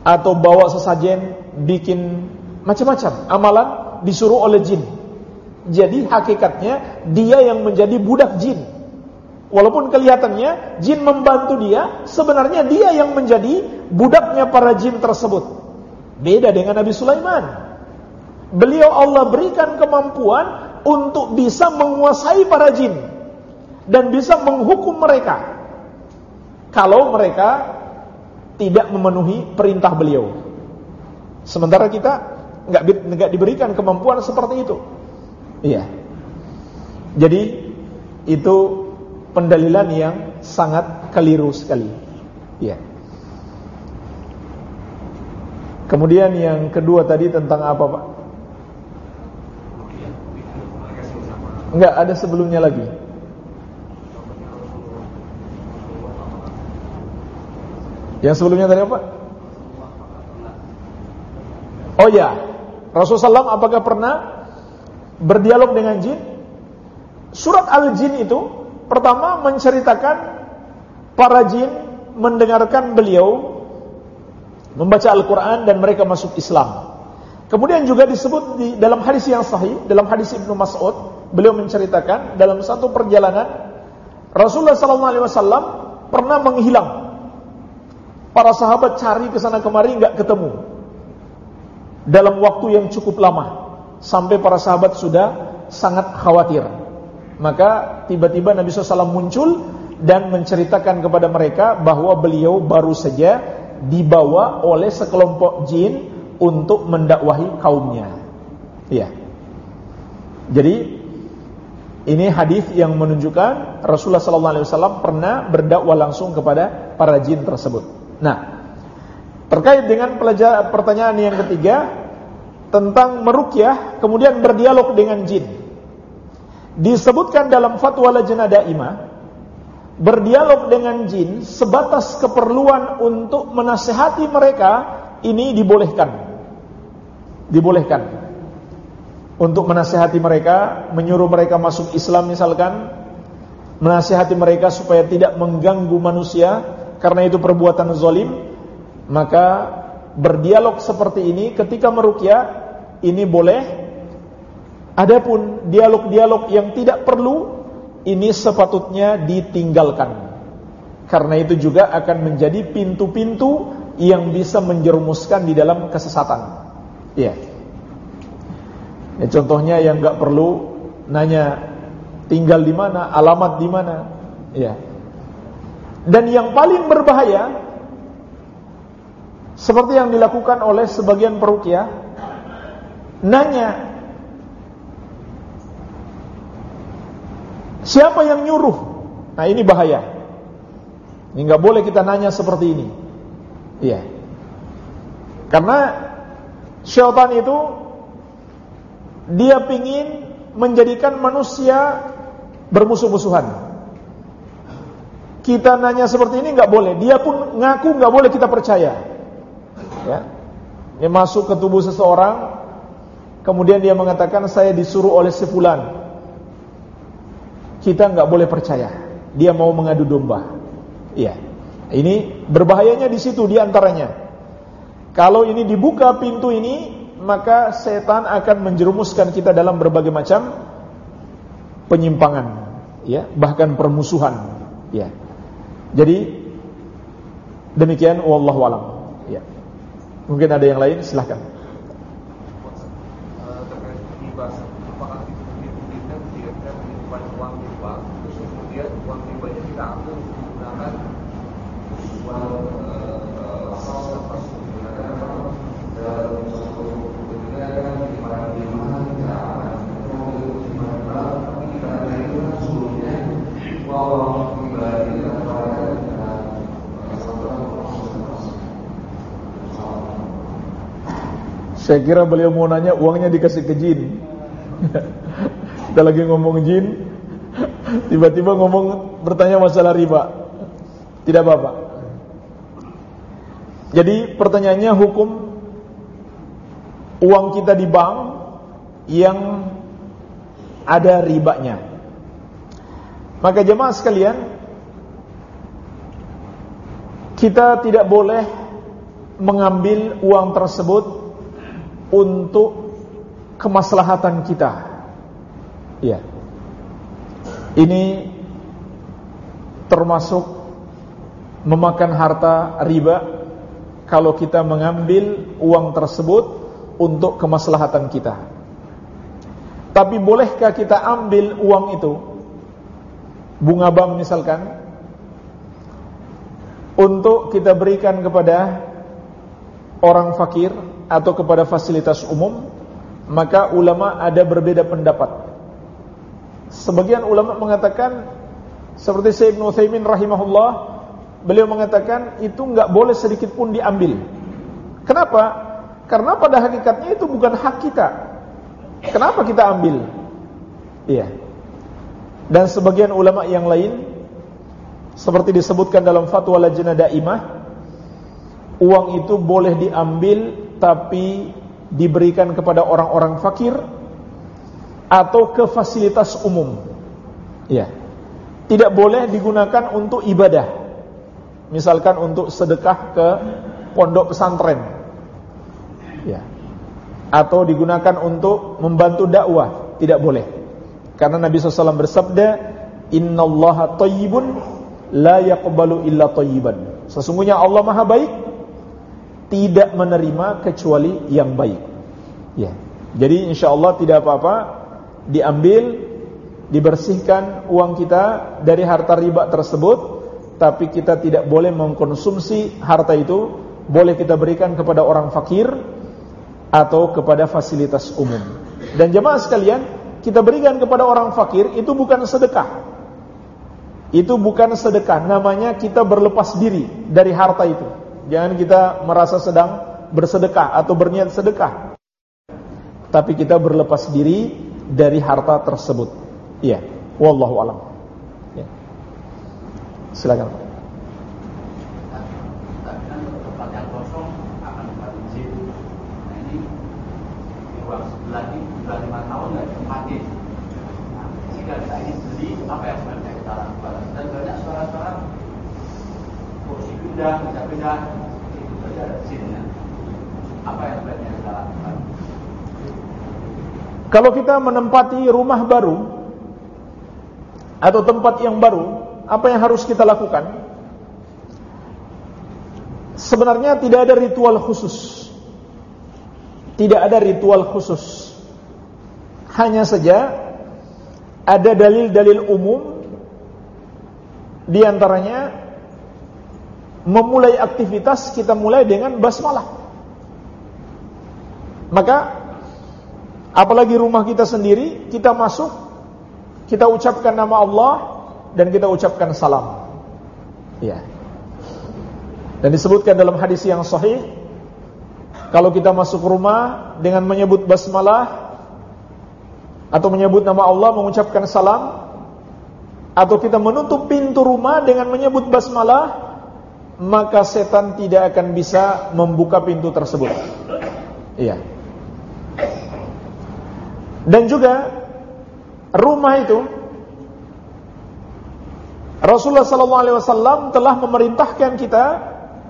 Atau bawa sesajen bikin macam-macam amalan disuruh oleh jin. Jadi hakikatnya dia yang menjadi budak jin. Walaupun kelihatannya jin membantu dia, sebenarnya dia yang menjadi budaknya para jin tersebut. Beda dengan Nabi Sulaiman. Beliau Allah berikan kemampuan untuk bisa menguasai para jin dan bisa menghukum mereka kalau mereka tidak memenuhi perintah beliau. Sementara kita nggak nggak diberikan kemampuan seperti itu. Iya. Jadi itu pendalilan yang sangat keliru sekali. Iya. Kemudian yang kedua tadi tentang apa, Pak? Enggak, ada sebelumnya lagi. Yang sebelumnya tadi apa? Oh ya, Rasulullah SAW apakah pernah berdialog dengan jin? Surat Al-Jin itu pertama menceritakan para jin mendengarkan beliau membaca Al-Quran dan mereka masuk Islam. Kemudian juga disebut di dalam hadis yang sahih, dalam hadis Ibnu Mas'ud, beliau menceritakan dalam satu perjalanan Rasulullah SAW pernah menghilang. Para sahabat cari ke sana kemari nggak ketemu dalam waktu yang cukup lama sampai para sahabat sudah sangat khawatir. Maka tiba-tiba Nabi SAW muncul dan menceritakan kepada mereka bahwa beliau baru saja dibawa oleh sekelompok jin untuk mendakwahi kaumnya. Iya. Jadi ini hadis yang menunjukkan Rasulullah SAW pernah berdakwah langsung kepada para jin tersebut. Nah, Terkait dengan pertanyaan yang ketiga tentang merukyah kemudian berdialog dengan jin. Disebutkan dalam fatwa Lajnah Daimah berdialog dengan jin sebatas keperluan untuk menasehati mereka ini dibolehkan. Dibolehkan. Untuk menasehati mereka, menyuruh mereka masuk Islam misalkan, menasehati mereka supaya tidak mengganggu manusia karena itu perbuatan zalim maka berdialog seperti ini ketika merukyah ini boleh. Adapun dialog-dialog yang tidak perlu ini sepatutnya ditinggalkan. Karena itu juga akan menjadi pintu-pintu yang bisa menjerumuskan di dalam kesesatan. Iya. Ya, contohnya yang nggak perlu nanya tinggal di mana, alamat di mana. Ya. Dan yang paling berbahaya seperti yang dilakukan oleh sebagian perukia Nanya Siapa yang nyuruh? Nah ini bahaya. Ini nggak boleh kita nanya seperti ini. Iya. Karena Syaitan itu Dia pingin Menjadikan manusia Bermusuh-musuhan. Kita nanya seperti ini nggak boleh. Dia pun ngaku nggak boleh kita percaya ya. Dia masuk ke tubuh seseorang kemudian dia mengatakan saya disuruh oleh si fulan. Kita nggak boleh percaya. Dia mau mengadu domba. Iya. Ini berbahayanya di situ di antaranya. Kalau ini dibuka pintu ini, maka setan akan menjerumuskan kita dalam berbagai macam penyimpangan, ya, bahkan permusuhan, ya. Jadi demikian wallahu alam. Ya. Mungkin ada yang lain, silahkan. Saya kira beliau mau nanya uangnya dikasih ke jin. Kita lagi ngomong jin, tiba-tiba ngomong bertanya masalah riba. Tidak apa-apa. Jadi pertanyaannya hukum uang kita di bank yang ada ribanya. Maka jemaah sekalian, kita tidak boleh mengambil uang tersebut untuk kemaslahatan kita. Ya. Ini termasuk memakan harta riba kalau kita mengambil uang tersebut untuk kemaslahatan kita. Tapi bolehkah kita ambil uang itu bunga bank misalkan untuk kita berikan kepada orang fakir atau kepada fasilitas umum maka ulama ada berbeda pendapat sebagian ulama mengatakan seperti Syekh Ibn Uthaymin rahimahullah beliau mengatakan itu enggak boleh sedikit pun diambil kenapa? karena pada hakikatnya itu bukan hak kita kenapa kita ambil? iya dan sebagian ulama yang lain seperti disebutkan dalam fatwa lajnah daimah uang itu boleh diambil tapi diberikan kepada orang-orang fakir atau ke fasilitas umum. Ya. Tidak boleh digunakan untuk ibadah. Misalkan untuk sedekah ke pondok pesantren. Ya. Atau digunakan untuk membantu dakwah, tidak boleh. Karena Nabi SAW bersabda, "Innallaha thayyibun la yaqbalu illa thayyiban." Sesungguhnya Allah Maha baik, tidak menerima kecuali yang baik. Ya. Jadi insya Allah tidak apa-apa diambil, dibersihkan uang kita dari harta riba tersebut, tapi kita tidak boleh mengkonsumsi harta itu, boleh kita berikan kepada orang fakir atau kepada fasilitas umum. Dan jemaah sekalian, kita berikan kepada orang fakir itu bukan sedekah. Itu bukan sedekah, namanya kita berlepas diri dari harta itu. Jangan kita merasa sedang bersedekah atau berniat sedekah. Tapi kita berlepas diri dari harta tersebut. Iya, wallahu alam. Ya. Silakan. ditempati. Nah, jika kita ingin beli, apa yang sebenarnya kita lakukan? Dan banyak pindah, itu saja sinnya. Apa yang sebaiknya kita lakukan? Kalau kita menempati rumah baru atau tempat yang baru, apa yang harus kita lakukan? Sebenarnya tidak ada ritual khusus. Tidak ada ritual khusus. Hanya saja ada dalil-dalil umum di antaranya memulai aktivitas kita mulai dengan basmalah. Maka apalagi rumah kita sendiri, kita masuk, kita ucapkan nama Allah dan kita ucapkan salam. Ya. Dan disebutkan dalam hadis yang sahih, kalau kita masuk rumah dengan menyebut basmalah atau menyebut nama Allah, mengucapkan salam, atau kita menutup pintu rumah dengan menyebut basmalah, maka setan tidak akan bisa membuka pintu tersebut. Iya. Dan juga rumah itu Rasulullah sallallahu alaihi wasallam telah memerintahkan kita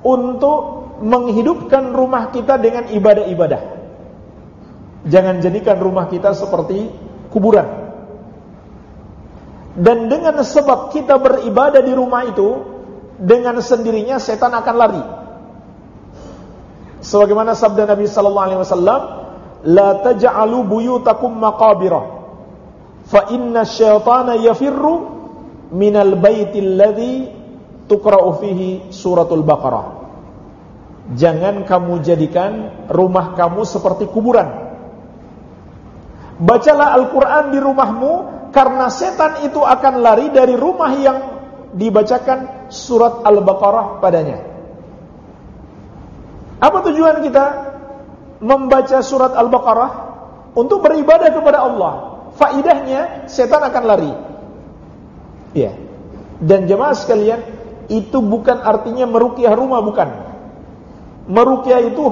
untuk menghidupkan rumah kita dengan ibadah-ibadah. Jangan jadikan rumah kita seperti kuburan. Dan dengan sebab kita beribadah di rumah itu, dengan sendirinya setan akan lari. Sebagaimana sabda Nabi sallallahu alaihi wasallam, "La taj'alu buyutakum maqabira, fa inna syaitana yafirru minal baitil ladzi tuqra'u fihi suratul Baqarah." Jangan kamu jadikan rumah kamu seperti kuburan. Bacalah Al-Quran di rumahmu karena setan itu akan lari dari rumah yang dibacakan surat Al-Baqarah padanya. Apa tujuan kita membaca surat Al-Baqarah? Untuk beribadah kepada Allah. Faidahnya setan akan lari. Ya. Dan jemaah sekalian, itu bukan artinya merukyah rumah bukan. Merukyah itu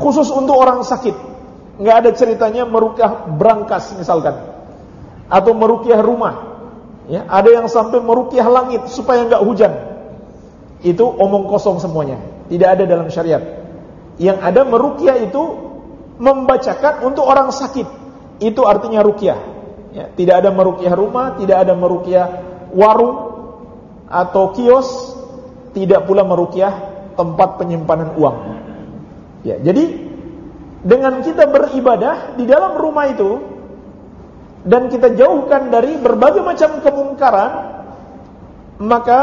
khusus untuk orang sakit. Nggak ada ceritanya merukyah berangkas misalkan. Atau merukyah rumah. Ya, ada yang sampai merukyah langit supaya nggak hujan. Itu omong kosong semuanya. Tidak ada dalam syariat. Yang ada merukyah itu membacakan untuk orang sakit. Itu artinya rukyah. Ya, tidak ada merukyah rumah, tidak ada merukyah warung atau kios, tidak pula merukyah tempat penyimpanan uang. Ya, jadi dengan kita beribadah di dalam rumah itu dan kita jauhkan dari berbagai macam kemungkaran, maka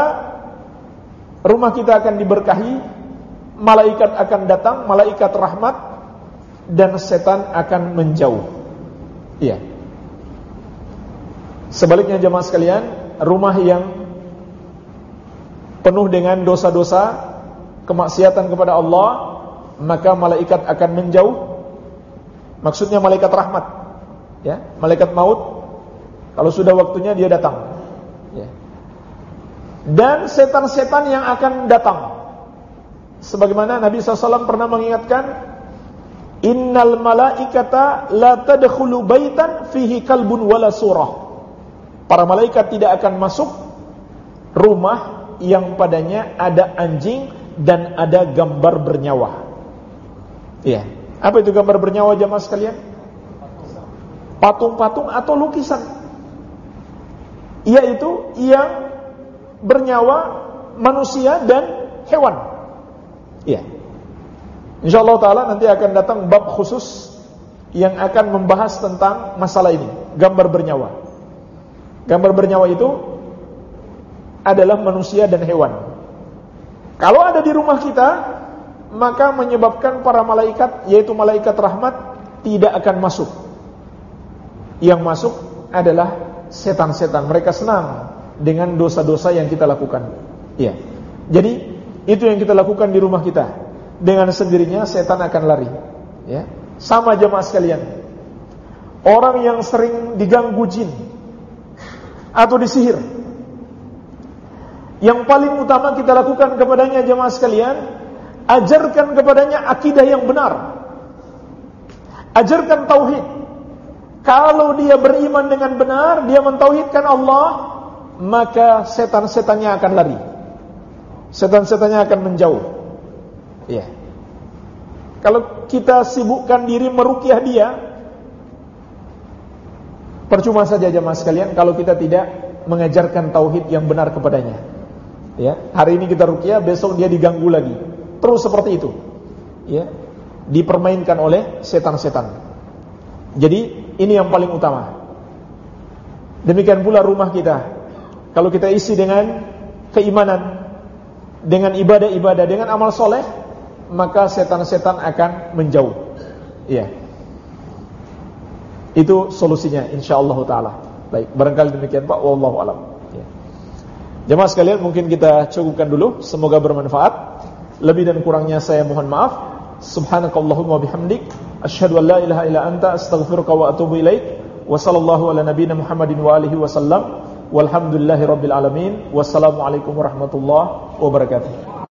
rumah kita akan diberkahi, malaikat akan datang, malaikat rahmat dan setan akan menjauh. Iya. Sebaliknya jemaah sekalian, rumah yang penuh dengan dosa-dosa, kemaksiatan kepada Allah, maka malaikat akan menjauh. Maksudnya malaikat rahmat ya malaikat maut kalau sudah waktunya dia datang. Ya. dan setan-setan yang akan datang. Sebagaimana Nabi SAW pernah mengingatkan innal malaikata la tadkhulu baitan fihi kalbun wala surah. Para malaikat tidak akan masuk rumah yang padanya ada anjing dan ada gambar bernyawa. Ya. Apa itu gambar bernyawa jamaah sekalian patung-patung atau lukisan. Yaitu yang bernyawa manusia dan hewan. Ya insyaallah taala nanti akan datang bab khusus yang akan membahas tentang masalah ini. Gambar bernyawa. Gambar bernyawa itu adalah manusia dan hewan. Kalau ada di rumah kita maka menyebabkan para malaikat yaitu malaikat rahmat tidak akan masuk yang masuk adalah setan-setan. Mereka senang dengan dosa-dosa yang kita lakukan. Iya. Jadi itu yang kita lakukan di rumah kita. Dengan sendirinya setan akan lari. Ya. Sama jemaah sekalian. Orang yang sering diganggu jin atau disihir. Yang paling utama kita lakukan kepadanya jemaah sekalian, ajarkan kepadanya akidah yang benar. Ajarkan tauhid kalau dia beriman dengan benar, dia mentauhidkan Allah, maka setan-setannya akan lari. Setan-setannya akan menjauh. Iya. Kalau kita sibukkan diri merukyah dia, percuma saja jemaah sekalian kalau kita tidak mengajarkan tauhid yang benar kepadanya. Ya, hari ini kita rukyah, besok dia diganggu lagi. Terus seperti itu. Ya, dipermainkan oleh setan-setan. Jadi ini yang paling utama. Demikian pula rumah kita. Kalau kita isi dengan keimanan, dengan ibadah-ibadah, dengan amal soleh, maka setan-setan akan menjauh. Iya. Itu solusinya insyaallah taala. Baik, barangkali demikian Pak wallahu alam. Ya. Jemaah sekalian, mungkin kita cukupkan dulu, semoga bermanfaat. Lebih dan kurangnya saya mohon maaf. Subhanakallahumma bihamdik asyhadu an la ilaha illa anta astaghfiruka wa atubu ilaik. Wa sallallahu ala nabiyyina Muhammadin wa alihi wasallam. Walhamdulillahi rabbil alamin. Wassalamualaikum warahmatullahi wabarakatuh.